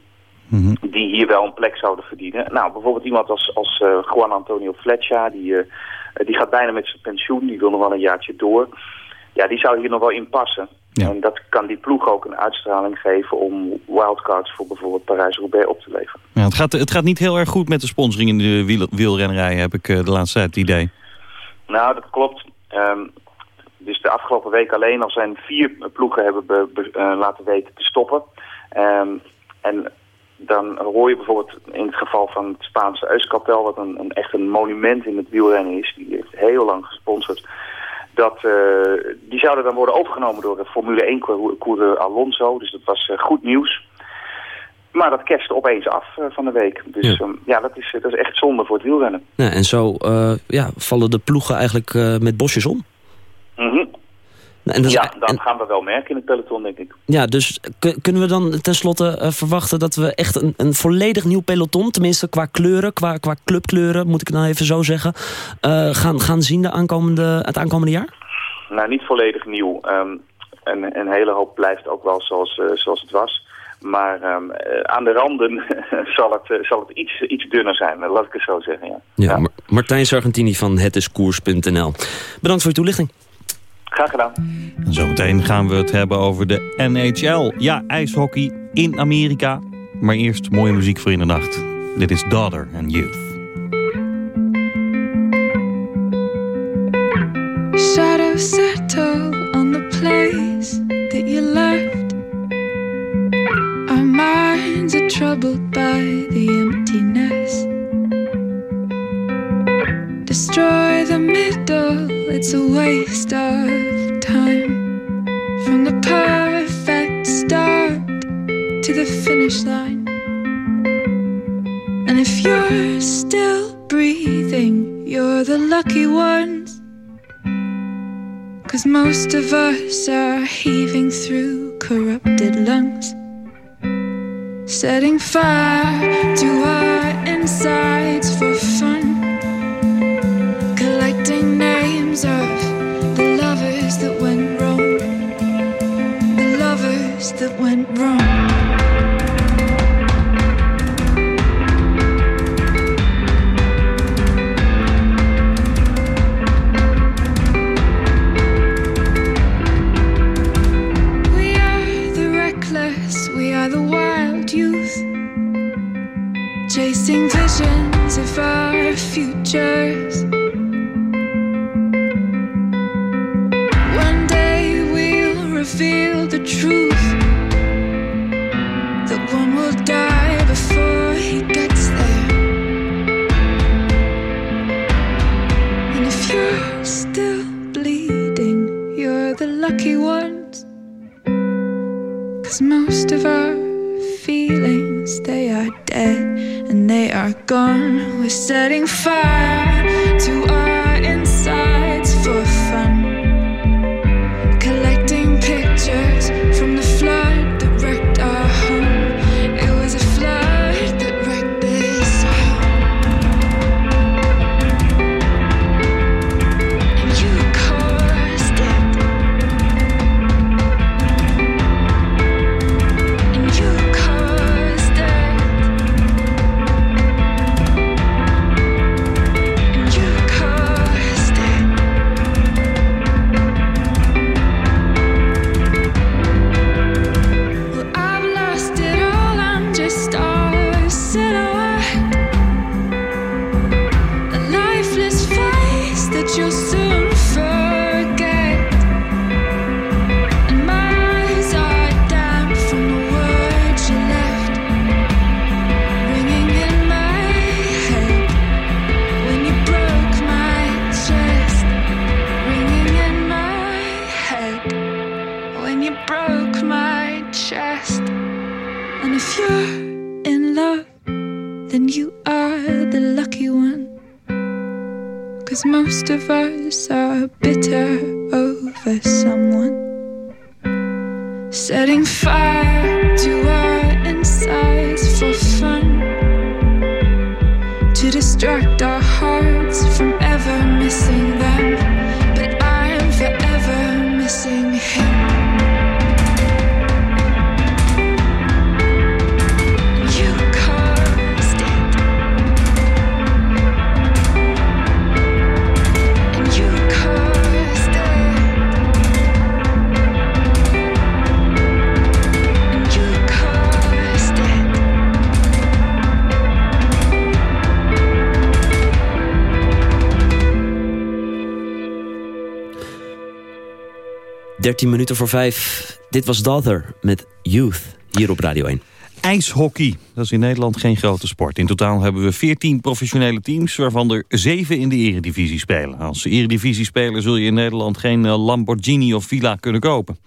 -hmm. die hier wel een plek zouden verdienen. Nou, bijvoorbeeld iemand als, als Juan Antonio Fletcher, die, die gaat bijna met zijn pensioen, die wil nog wel een jaartje door ja, die zou hier nog wel in passen. Ja. En dat kan die ploeg ook een uitstraling geven om wildcards voor bijvoorbeeld Parijs-Roubaix op te leveren. Ja, het, gaat, het gaat niet heel erg goed met de sponsoring in de wiel, wielrennerij, heb ik uh, de laatste tijd het idee. Nou, dat klopt. Um, dus de afgelopen week alleen al zijn vier ploegen hebben be, be, uh, laten weten te stoppen. Um, en dan hoor je bijvoorbeeld in het geval van het Spaanse Euskaltel... wat een, een, echt een monument in het wielrennen is. Die heeft heel lang gesponsord dat, uh, die zouden dan worden overgenomen door de Formule 1-coureur Alonso. Dus dat was uh, goed nieuws. Maar dat kerstte opeens af uh, van de week. Dus ja, um, ja dat, is, dat is echt zonde voor het wielrennen. Ja, en zo ja, vallen de ploegen eigenlijk met bosjes om? Mm -hmm. En dus, ja, dan en, gaan we wel merken in het peloton, denk ik. Ja, dus kunnen we dan tenslotte uh, verwachten dat we echt een, een, volledig nieuw peloton... tenminste qua kleuren, qua, qua clubkleuren, moet ik het nou even zo zeggen... Uh, gaan, gaan zien de aankomende, het aankomende jaar? Nou, niet volledig nieuw. Um, een, een hele hoop blijft ook wel zoals, uh, zoals het was. Maar um, aan de randen *laughs* zal het, zal het iets, iets dunner zijn, laat ik het zo zeggen. Ja, ja, ja. Martijn Sargentini van hetiskoers.nl. Bedankt voor je toelichting. Graag gedaan. En zometeen gaan we het hebben over de NHL. Ja, ijshockey in Amerika. Maar eerst mooie muziek voor in de nacht. Dit is Daughter and Youth. Most of our feelings, they are dead and they are gone. We're setting fire to our bitter over someone. 13 minuten voor 5. Dit was Daughter met Youth hier op Radio 1. IJshockey, dat is in Nederland geen grote sport. In totaal hebben we 14 professionele teams, waarvan er 7 in de eredivisie spelen. Als eredivisiespeler zul je in Nederland geen eh, Lamborghini of Villa kunnen kopen.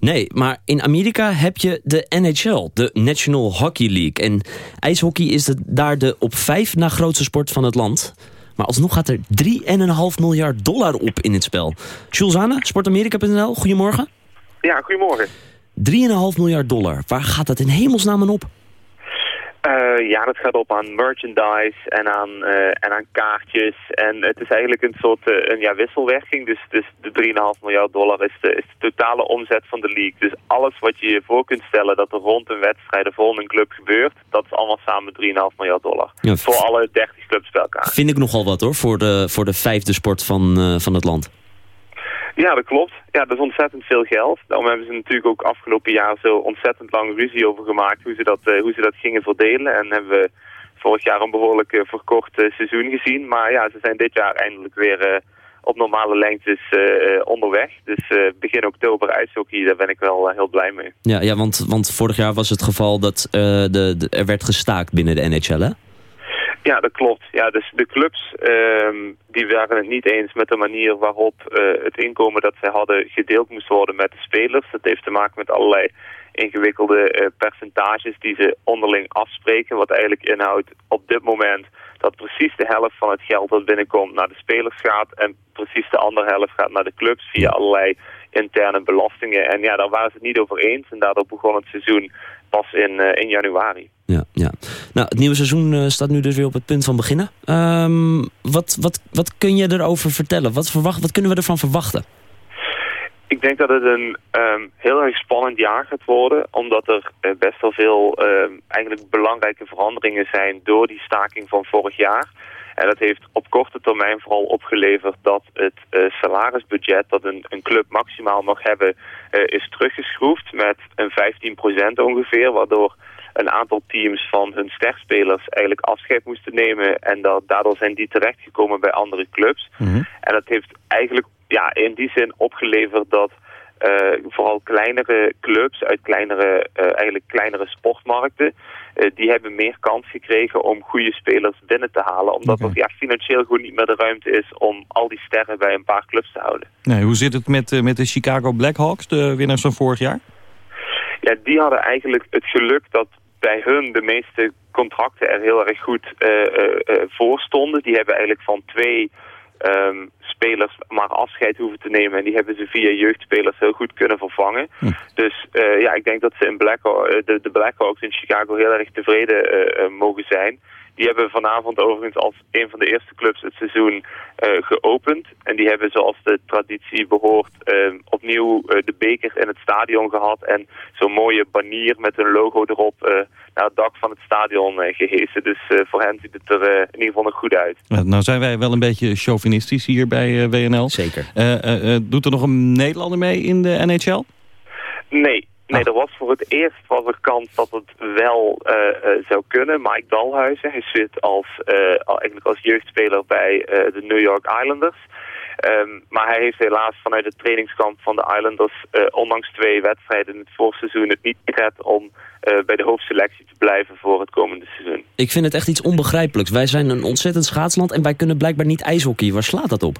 Nee, maar in Amerika heb je de NHL, de National Hockey League. En ijshockey is de, daar de op vijf na grootste sport van het land. Maar alsnog gaat er 3,5 miljard dollar op in het spel. Jules sportamerika.nl, goedemorgen. Ja, goedemorgen. 3,5 miljard dollar, waar gaat dat in hemelsnaam op? Eh, ja, dat gaat op aan merchandise en aan, eh, en aan kaartjes. En het is eigenlijk een soort eh, een, ja, wisselwerking. Dus, dus de 3,5 miljard dollar is de, is de totale omzet van de league. Dus alles wat je je voor kunt stellen dat er rond een wedstrijd of rond een club gebeurt... dat is allemaal samen 3,5 miljard dollar. Ja, voor alle 30 clubs bij elkaar. Vind ik nogal wat hoor, voor de, voor de vijfde sport van, van het land. Ja, dat klopt. Ja, dat is ontzettend veel geld. Daarom hebben ze natuurlijk ook afgelopen jaar zo ontzettend lang ruzie over gemaakt hoe ze dat, eh, hoe ze dat gingen verdelen. En hebben we vorig jaar een behoorlijk eh, verkort eh, seizoen gezien. Maar ja, ze zijn dit jaar eindelijk weer op normale lengtes onderweg. Dus begin oktober ijshockey, daar ben ik wel heel blij mee. Ja, ja want, want vorig jaar was het geval dat de, de- er werd gestaakt binnen de NHL, hè? Ja, dat klopt. Ja, dus de clubs ehm, die waren het niet eens met de manier waarop eh, het inkomen dat zij hadden gedeeld moest worden met de spelers. Dat heeft te maken met allerlei ingewikkelde eh, percentages die ze onderling afspreken. Wat eigenlijk inhoudt op dit moment dat precies de helft van het geld dat binnenkomt naar de spelers gaat. En precies de andere helft gaat naar de clubs via allerlei interne belastingen. En ja, daar waren ze het niet over eens. En daardoor begon het seizoen pas in, eh, in januari. Ja, ja. Nou, het nieuwe seizoen eh, staat nu dus weer op het punt van beginnen. Ehm, wat, wat, wat kun je erover vertellen? Wat, verwacht, wat kunnen we ervan verwachten? Ik denk dat het een ehm, heel erg spannend jaar gaat worden, omdat er eh, best wel veel ehm, eigenlijk belangrijke veranderingen zijn door die staking van vorig jaar. En dat heeft op korte termijn vooral opgeleverd dat het eh, salarisbudget dat een, een club maximaal mag hebben eh, is teruggeschroefd met een 15% ongeveer, waardoor een aantal teams van hun sterspelers eigenlijk afscheid moesten nemen en dat, daardoor zijn die terechtgekomen bij andere clubs. En dat heeft eigenlijk ja, in die zin opgeleverd dat vooral kleinere clubs uit kleinere, eh, eigenlijk kleinere sportmarkten, eh, die hebben meer kans gekregen om goede spelers binnen te halen. Omdat er ja, financieel gewoon niet meer de ruimte is om al die sterren bij een paar clubs te houden. Nee, hoe zit het met, eh, met de Chicago Blackhawks, de winnaars van vorig jaar? ja, die hadden eigenlijk het geluk dat bij hun de meeste contracten er heel erg goed eh, eh, eh, voor stonden. Die hebben eigenlijk van twee ehm, spelers maar afscheid hoeven te nemen. En die hebben ze via jeugdspelers heel goed kunnen vervangen. Dus eh, ja, ik denk dat ze in Blackhawk, eh, de, de Blackhawks in Chicago heel erg tevreden eh, mogen zijn. Die hebben vanavond overigens als een van de eerste clubs het seizoen eh, geopend. En die hebben zoals de traditie behoort eh, opnieuw eh, de beker in het stadion gehad. En zo'n mooie banier met een logo erop eh, naar het dak van het stadion eh, gehesen. Dus eh, voor hen ziet het er in ieder geval nog goed uit. Nou zijn wij wel een beetje chauvinistisch hier bij eh, WNL. Zeker. doet er nog een Nederlander mee in de NHL? Nee, nee er was voor het eerst was er kans dat het wel eh, eh, zou kunnen. Mike Dalhuizen, hij zit als, eh, eigenlijk als jeugdspeler bij de New York Islanders. Ehm, maar hij heeft helaas vanuit het trainingskamp van de Islanders, ondanks twee wedstrijden in het voorseizoen, het niet gered om bij de hoofdselectie te blijven voor het komende seizoen. Ik vind het echt iets onbegrijpelijks. Wij zijn een ontzettend schaatsland en wij kunnen blijkbaar niet ijshockey. Waar slaat dat op?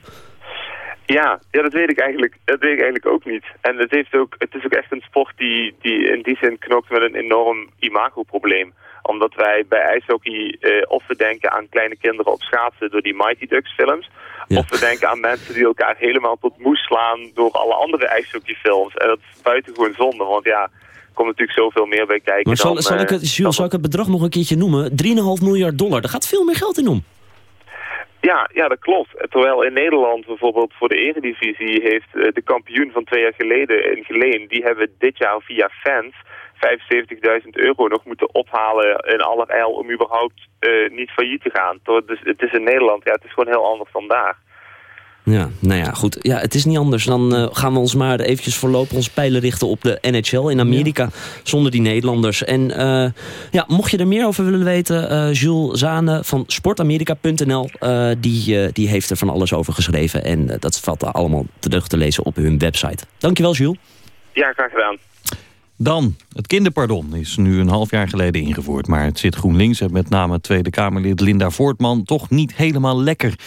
Ja, ja, dat weet ik eigenlijk. Dat weet ik eigenlijk ook niet. En het, heeft ook, het is ook echt een sport die, die in die zin knokt met een enorm imagoprobleem. Omdat wij bij ijshockey eh, of we denken aan kleine kinderen op schaatsen door die Mighty Ducks films. Of we denken aan mensen die elkaar helemaal tot moes slaan door alle andere ijshockeyfilms. En dat is buitengewoon zonde, want ja, er komt natuurlijk zoveel meer bij kijken Maar zal, dan... zal, ik eh, het, Jules, zal ik het bedrag nog een keertje noemen? 3,5 miljard dollar. Daar gaat veel meer geld in om. Ja, ja, dat klopt. Terwijl in Nederland bijvoorbeeld voor de eredivisie heeft eh, de kampioen van twee jaar geleden in Geleen, die hebben dit jaar via fans 75.000 euro nog moeten ophalen in allerijl om überhaupt eh, niet failliet te gaan. Dus het is in Nederland, ja, het is gewoon heel anders dan daar. Ja, nou ja, goed. Ja, het is niet anders. Dan eh, gaan we ons maar eventjes voorlopig ons pijlen richten op de NHL in Amerika. Zonder die Nederlanders. En eh, ja, mocht je er meer over willen weten, eh, Jules Zane van sportamerika.nl, die, die heeft er van alles over geschreven. En dat valt allemaal terug te lezen op hun website. Dankjewel, Jules. Ja, graag gedaan. Dan, het kinderpardon is nu een half jaar geleden ingevoerd. Maar het zit GroenLinks en met name Tweede Kamerlid Linda Voortman toch niet helemaal lekker.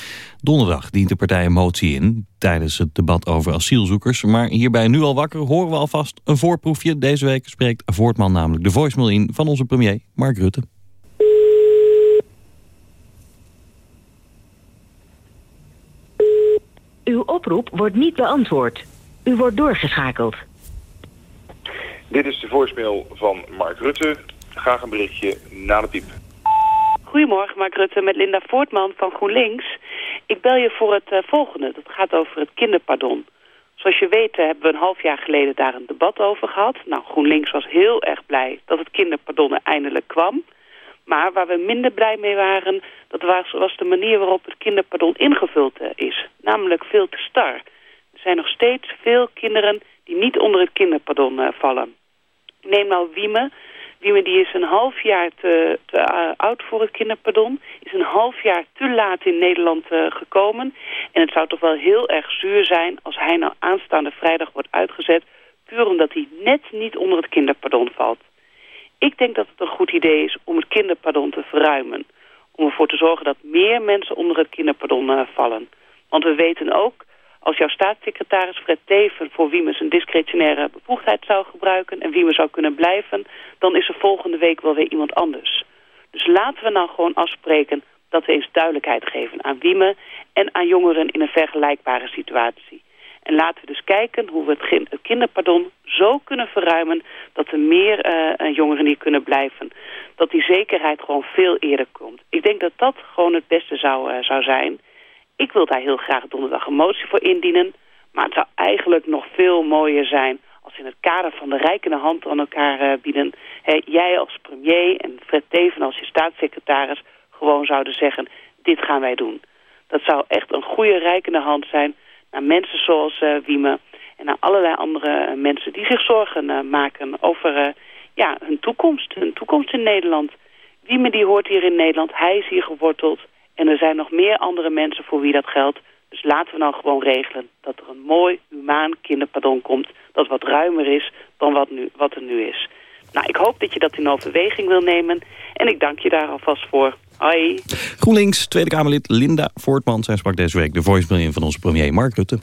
Donderdag dient de partij een motie in tijdens het debat over asielzoekers. Maar hierbij nu al wakker horen we alvast een voorproefje. Deze week spreekt Voortman namelijk de voicemail in van onze premier Mark Rutte. Uw oproep wordt niet beantwoord. U wordt doorgeschakeld. Dit is de voicemail van Mark Rutte. Graag een berichtje na de piep. Goedemorgen, Mark Rutte, met Linda Voortman van GroenLinks. Ik bel je voor het eh, volgende. Dat gaat over het kinderpardon. Zoals je weet eh, hebben we een half jaar geleden daar een debat over gehad. Nou, GroenLinks was heel erg blij dat het kinderpardon er eindelijk kwam. Maar waar we minder blij mee waren, dat was, was de manier waarop het kinderpardon ingevuld eh, is. Namelijk veel te star. Er zijn nog steeds veel kinderen die niet onder het kinderpardon vallen. Neem nou Wieme. Wieme die is een half jaar te, eh, oud voor het kinderpardon. Is een half jaar te laat in Nederland eh, gekomen. En het zou toch wel heel erg zuur zijn als hij nou aanstaande vrijdag wordt uitgezet. Puur omdat hij net niet onder het kinderpardon valt. Ik denk dat het een goed idee is om het kinderpardon te verruimen. Om ervoor te zorgen dat meer mensen onder het kinderpardon eh, vallen. Want we weten ook, als jouw staatssecretaris Fred Teven voor Wieme zijn discretionaire bevoegdheid zou gebruiken en Wieme zou kunnen blijven, dan is er volgende week wel weer iemand anders. Dus laten we nou gewoon afspreken dat we eens duidelijkheid geven aan Wieme en aan jongeren in een vergelijkbare situatie. En laten we dus kijken hoe we het kinderpardon zo kunnen verruimen dat er meer eh, eh, jongeren hier kunnen blijven. Dat die zekerheid gewoon veel eerder komt. Ik denk dat dat gewoon het beste zou, eh, zou zijn. Ik wil daar heel graag donderdag een motie voor indienen. Maar het zou eigenlijk nog veel mooier zijn als in het kader van de rijkende hand aan elkaar eh, bieden. Jij als premier en Fred Teven als je staatssecretaris gewoon zouden zeggen, dit gaan wij doen. Dat zou echt een goede rijkende hand zijn naar mensen zoals eh Wieme en naar allerlei andere eh, mensen die zich zorgen maken over ja, hun toekomst, hun toekomst in Nederland. Wieme die hoort hier in Nederland, hij is hier geworteld en er zijn nog meer andere mensen voor wie dat geldt. Dus laten we nou gewoon regelen dat er een mooi, humaan kinderpardon komt dat wat ruimer is dan wat, nu, wat er nu is. Nou, ik hoop dat je dat in overweging wil nemen en ik dank je daar alvast voor. Hoi. GroenLinks, Tweede Kamerlid Linda Voortman. Zij sprak deze week de voicemail van onze premier Mark Rutte.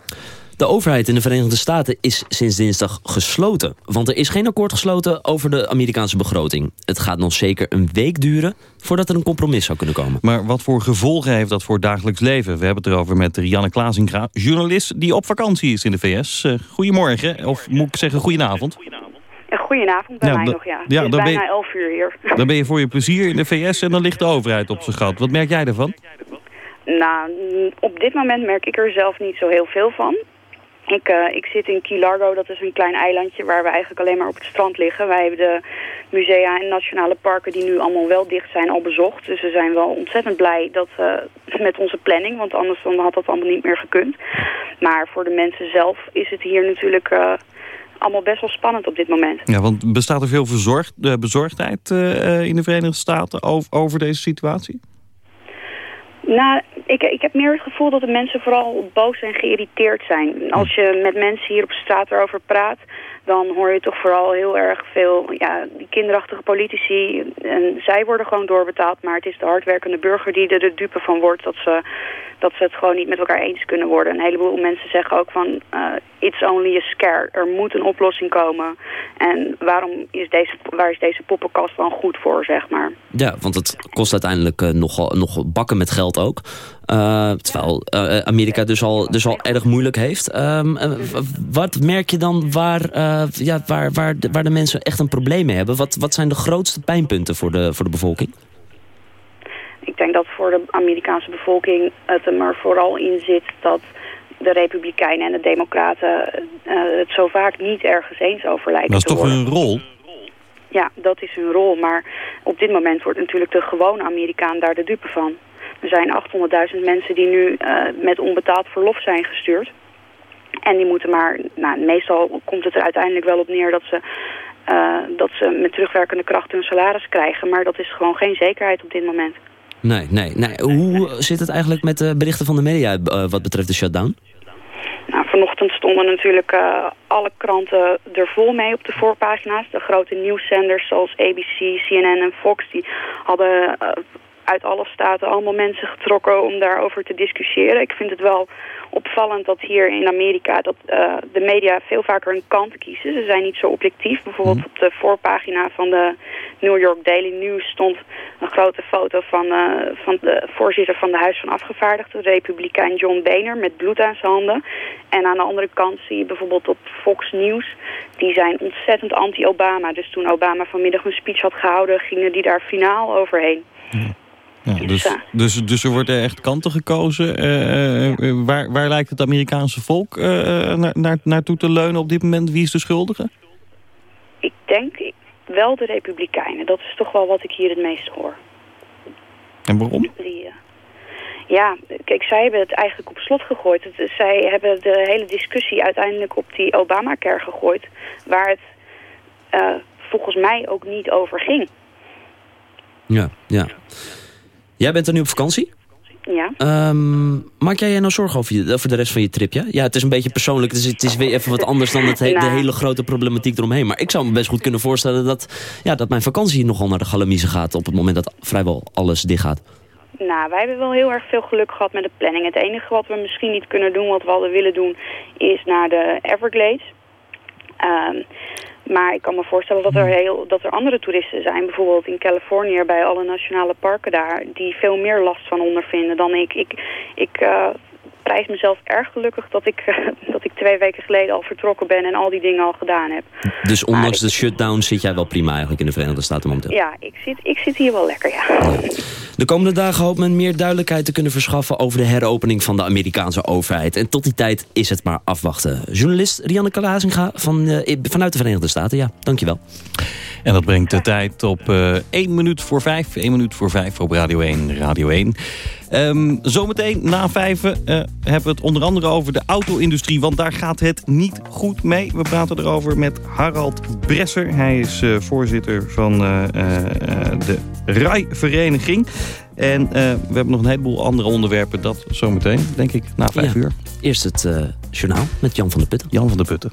De overheid in de Verenigde Staten is sinds dinsdag gesloten. Want er is geen akkoord gesloten over de Amerikaanse begroting. Het gaat nog zeker een week duren voordat er een compromis zou kunnen komen. Maar wat voor gevolgen heeft dat voor het dagelijks leven? We hebben het erover met Rianne Klaasingra, journalist die op vakantie is in de VS. Eh, goedemorgen, of moet ik zeggen goedenavond. En goedenavond bij Ja, mij nog, ja. ja, het is dan ben je- bijna elf uur hier. *laughs* Dan ben je voor je plezier in de VS en dan ligt de overheid op zijn gat. Wat merk jij daarvan? Nou, op dit moment merk ik er zelf niet zo heel veel van. Ik, eh, ik zit in Key Largo, dat is een klein eilandje waar we eigenlijk alleen maar op het strand liggen. Wij hebben de musea en nationale parken die nu allemaal wel dicht zijn al bezocht. Dus we zijn wel ontzettend blij dat, eh, met onze planning, want anders dan had dat allemaal niet meer gekund. Maar voor de mensen zelf is het hier natuurlijk eh, allemaal best wel spannend op dit moment. Ja, want bestaat er veel verzorgd, bezorgdheid in de Verenigde Staten over deze situatie? Nou, ik, ik heb meer het gevoel dat de mensen vooral boos en geïrriteerd zijn. Als je met mensen hier op straat erover praat, dan hoor je toch vooral heel erg veel ja, die kinderachtige politici. En zij worden gewoon doorbetaald, maar het is de hardwerkende burger die er de dupe van wordt dat ze, dat ze het gewoon niet met elkaar eens kunnen worden. Een heleboel mensen zeggen ook van, eh, it's only a scare. Er moet een oplossing komen. En waarom is deze, waar is deze poppenkast dan goed voor, zeg maar? Ja, want het kost uiteindelijk eh, nogal, nog bakken met geld ook. Eh, terwijl eh, Amerika dus al, dus al erg moeilijk heeft. Ehm, eh, wat merk je dan waar, eh, ja, waar, waar, de, waar de mensen echt een probleem mee hebben? Wat, wat zijn de grootste pijnpunten voor de, voor de bevolking? Ik denk dat voor de Amerikaanse bevolking het er maar vooral in zit dat de Republikeinen en de Democraten eh, het zo vaak niet ergens eens over lijken Dat is te toch worden. een rol? Ja, dat is hun rol. Maar op dit moment wordt natuurlijk de gewone Amerikaan daar de dupe van. Er zijn 800.000 mensen die nu eh, met onbetaald verlof zijn gestuurd. En die moeten maar, nou, meestal komt het er uiteindelijk wel op neer dat ze, eh, dat ze met terugwerkende kracht hun salaris krijgen. Maar dat is gewoon geen zekerheid op dit moment. Nee, nee, nee. Hoe zit het eigenlijk met de berichten van de media eh, wat betreft de shutdown? Nou, vanochtend stonden natuurlijk eh, alle kranten er vol mee op de voorpagina's. De grote nieuwszenders zoals ABC, CNN en Fox... die hadden eh, uit alle staten allemaal mensen getrokken om daarover te discussiëren. Ik vind het wel opvallend dat hier in Amerika dat, eh, de media veel vaker een kant kiezen. Ze zijn niet zo objectief. Bijvoorbeeld op de voorpagina van de New York Daily News stond een grote foto van, eh, van de voorzitter van de Huis van Afgevaardigden, de republikein John Boehner, met bloed aan zijn handen. En aan de andere kant zie je bijvoorbeeld op Fox News, die zijn ontzettend anti-Obama. Dus toen Obama vanmiddag een speech had gehouden, gingen die daar finaal overheen. Ja, dus, dus, dus er worden echt kanten gekozen. Eh, eh, waar, waar lijkt het Amerikaanse volk eh, naar, naar, naartoe te leunen op dit moment? Wie is de schuldige? Ik denk wel de republikeinen. Dat is toch wel wat ik hier het meest hoor. En waarom? Die, eh, ja, kijk, zij hebben het eigenlijk op slot gegooid. Het, zij hebben de hele discussie uiteindelijk op die Obamacare gegooid. Waar het eh, volgens mij ook niet over ging. Ja, ja. Jij bent er nu op vakantie? Ja. Ehm, maak jij je nou zorgen over, je, over de rest van je trip, ja? Ja, het is een beetje persoonlijk. Het is, het is weer even wat anders dan het he- de Nou. hele grote problematiek eromheen. Maar ik zou me best goed kunnen voorstellen dat, ja, dat mijn vakantie nogal naar de galamiezen gaat... op het moment dat vrijwel alles dicht gaat. Nou, wij hebben wel heel erg veel geluk gehad met de planning. Het enige wat we misschien niet kunnen doen, wat we hadden willen doen, is naar de Everglades. Ehm, maar ik kan me voorstellen dat er, heel, dat er andere toeristen zijn, bijvoorbeeld in Californië bij alle nationale parken daar, die veel meer last van ondervinden dan ik. Ik, ik eh, prijs mezelf erg gelukkig dat ik, dat ik twee weken geleden al vertrokken ben en al die dingen al gedaan heb. Dus ondanks de shutdown zit jij wel prima eigenlijk in de Verenigde Staten momenteel. Ja, ik zit, ik zit hier wel lekker, ja. De komende dagen hoopt men meer duidelijkheid te kunnen verschaffen... over de heropening van de Amerikaanse overheid. En tot die tijd is het maar afwachten. Journalist Rianne Kalazinga van, eh, vanuit de Verenigde Staten. Ja, dankjewel. En dat brengt de tijd op eh 1 minuut voor 5. 1 minuut voor 5 op Radio 1. Radio 1. Ehm, zometeen na vijven eh, hebben we het onder andere over de auto-industrie. Want daar gaat het niet goed mee. We praten erover met Harald Bresser. Hij is eh, voorzitter van eh, de RAI-vereniging. En we hebben nog een heleboel andere onderwerpen. Dat zometeen, denk ik, na vijf Ja. uur. Eerst het journaal met Jan van der Putten. Jan van der Putten.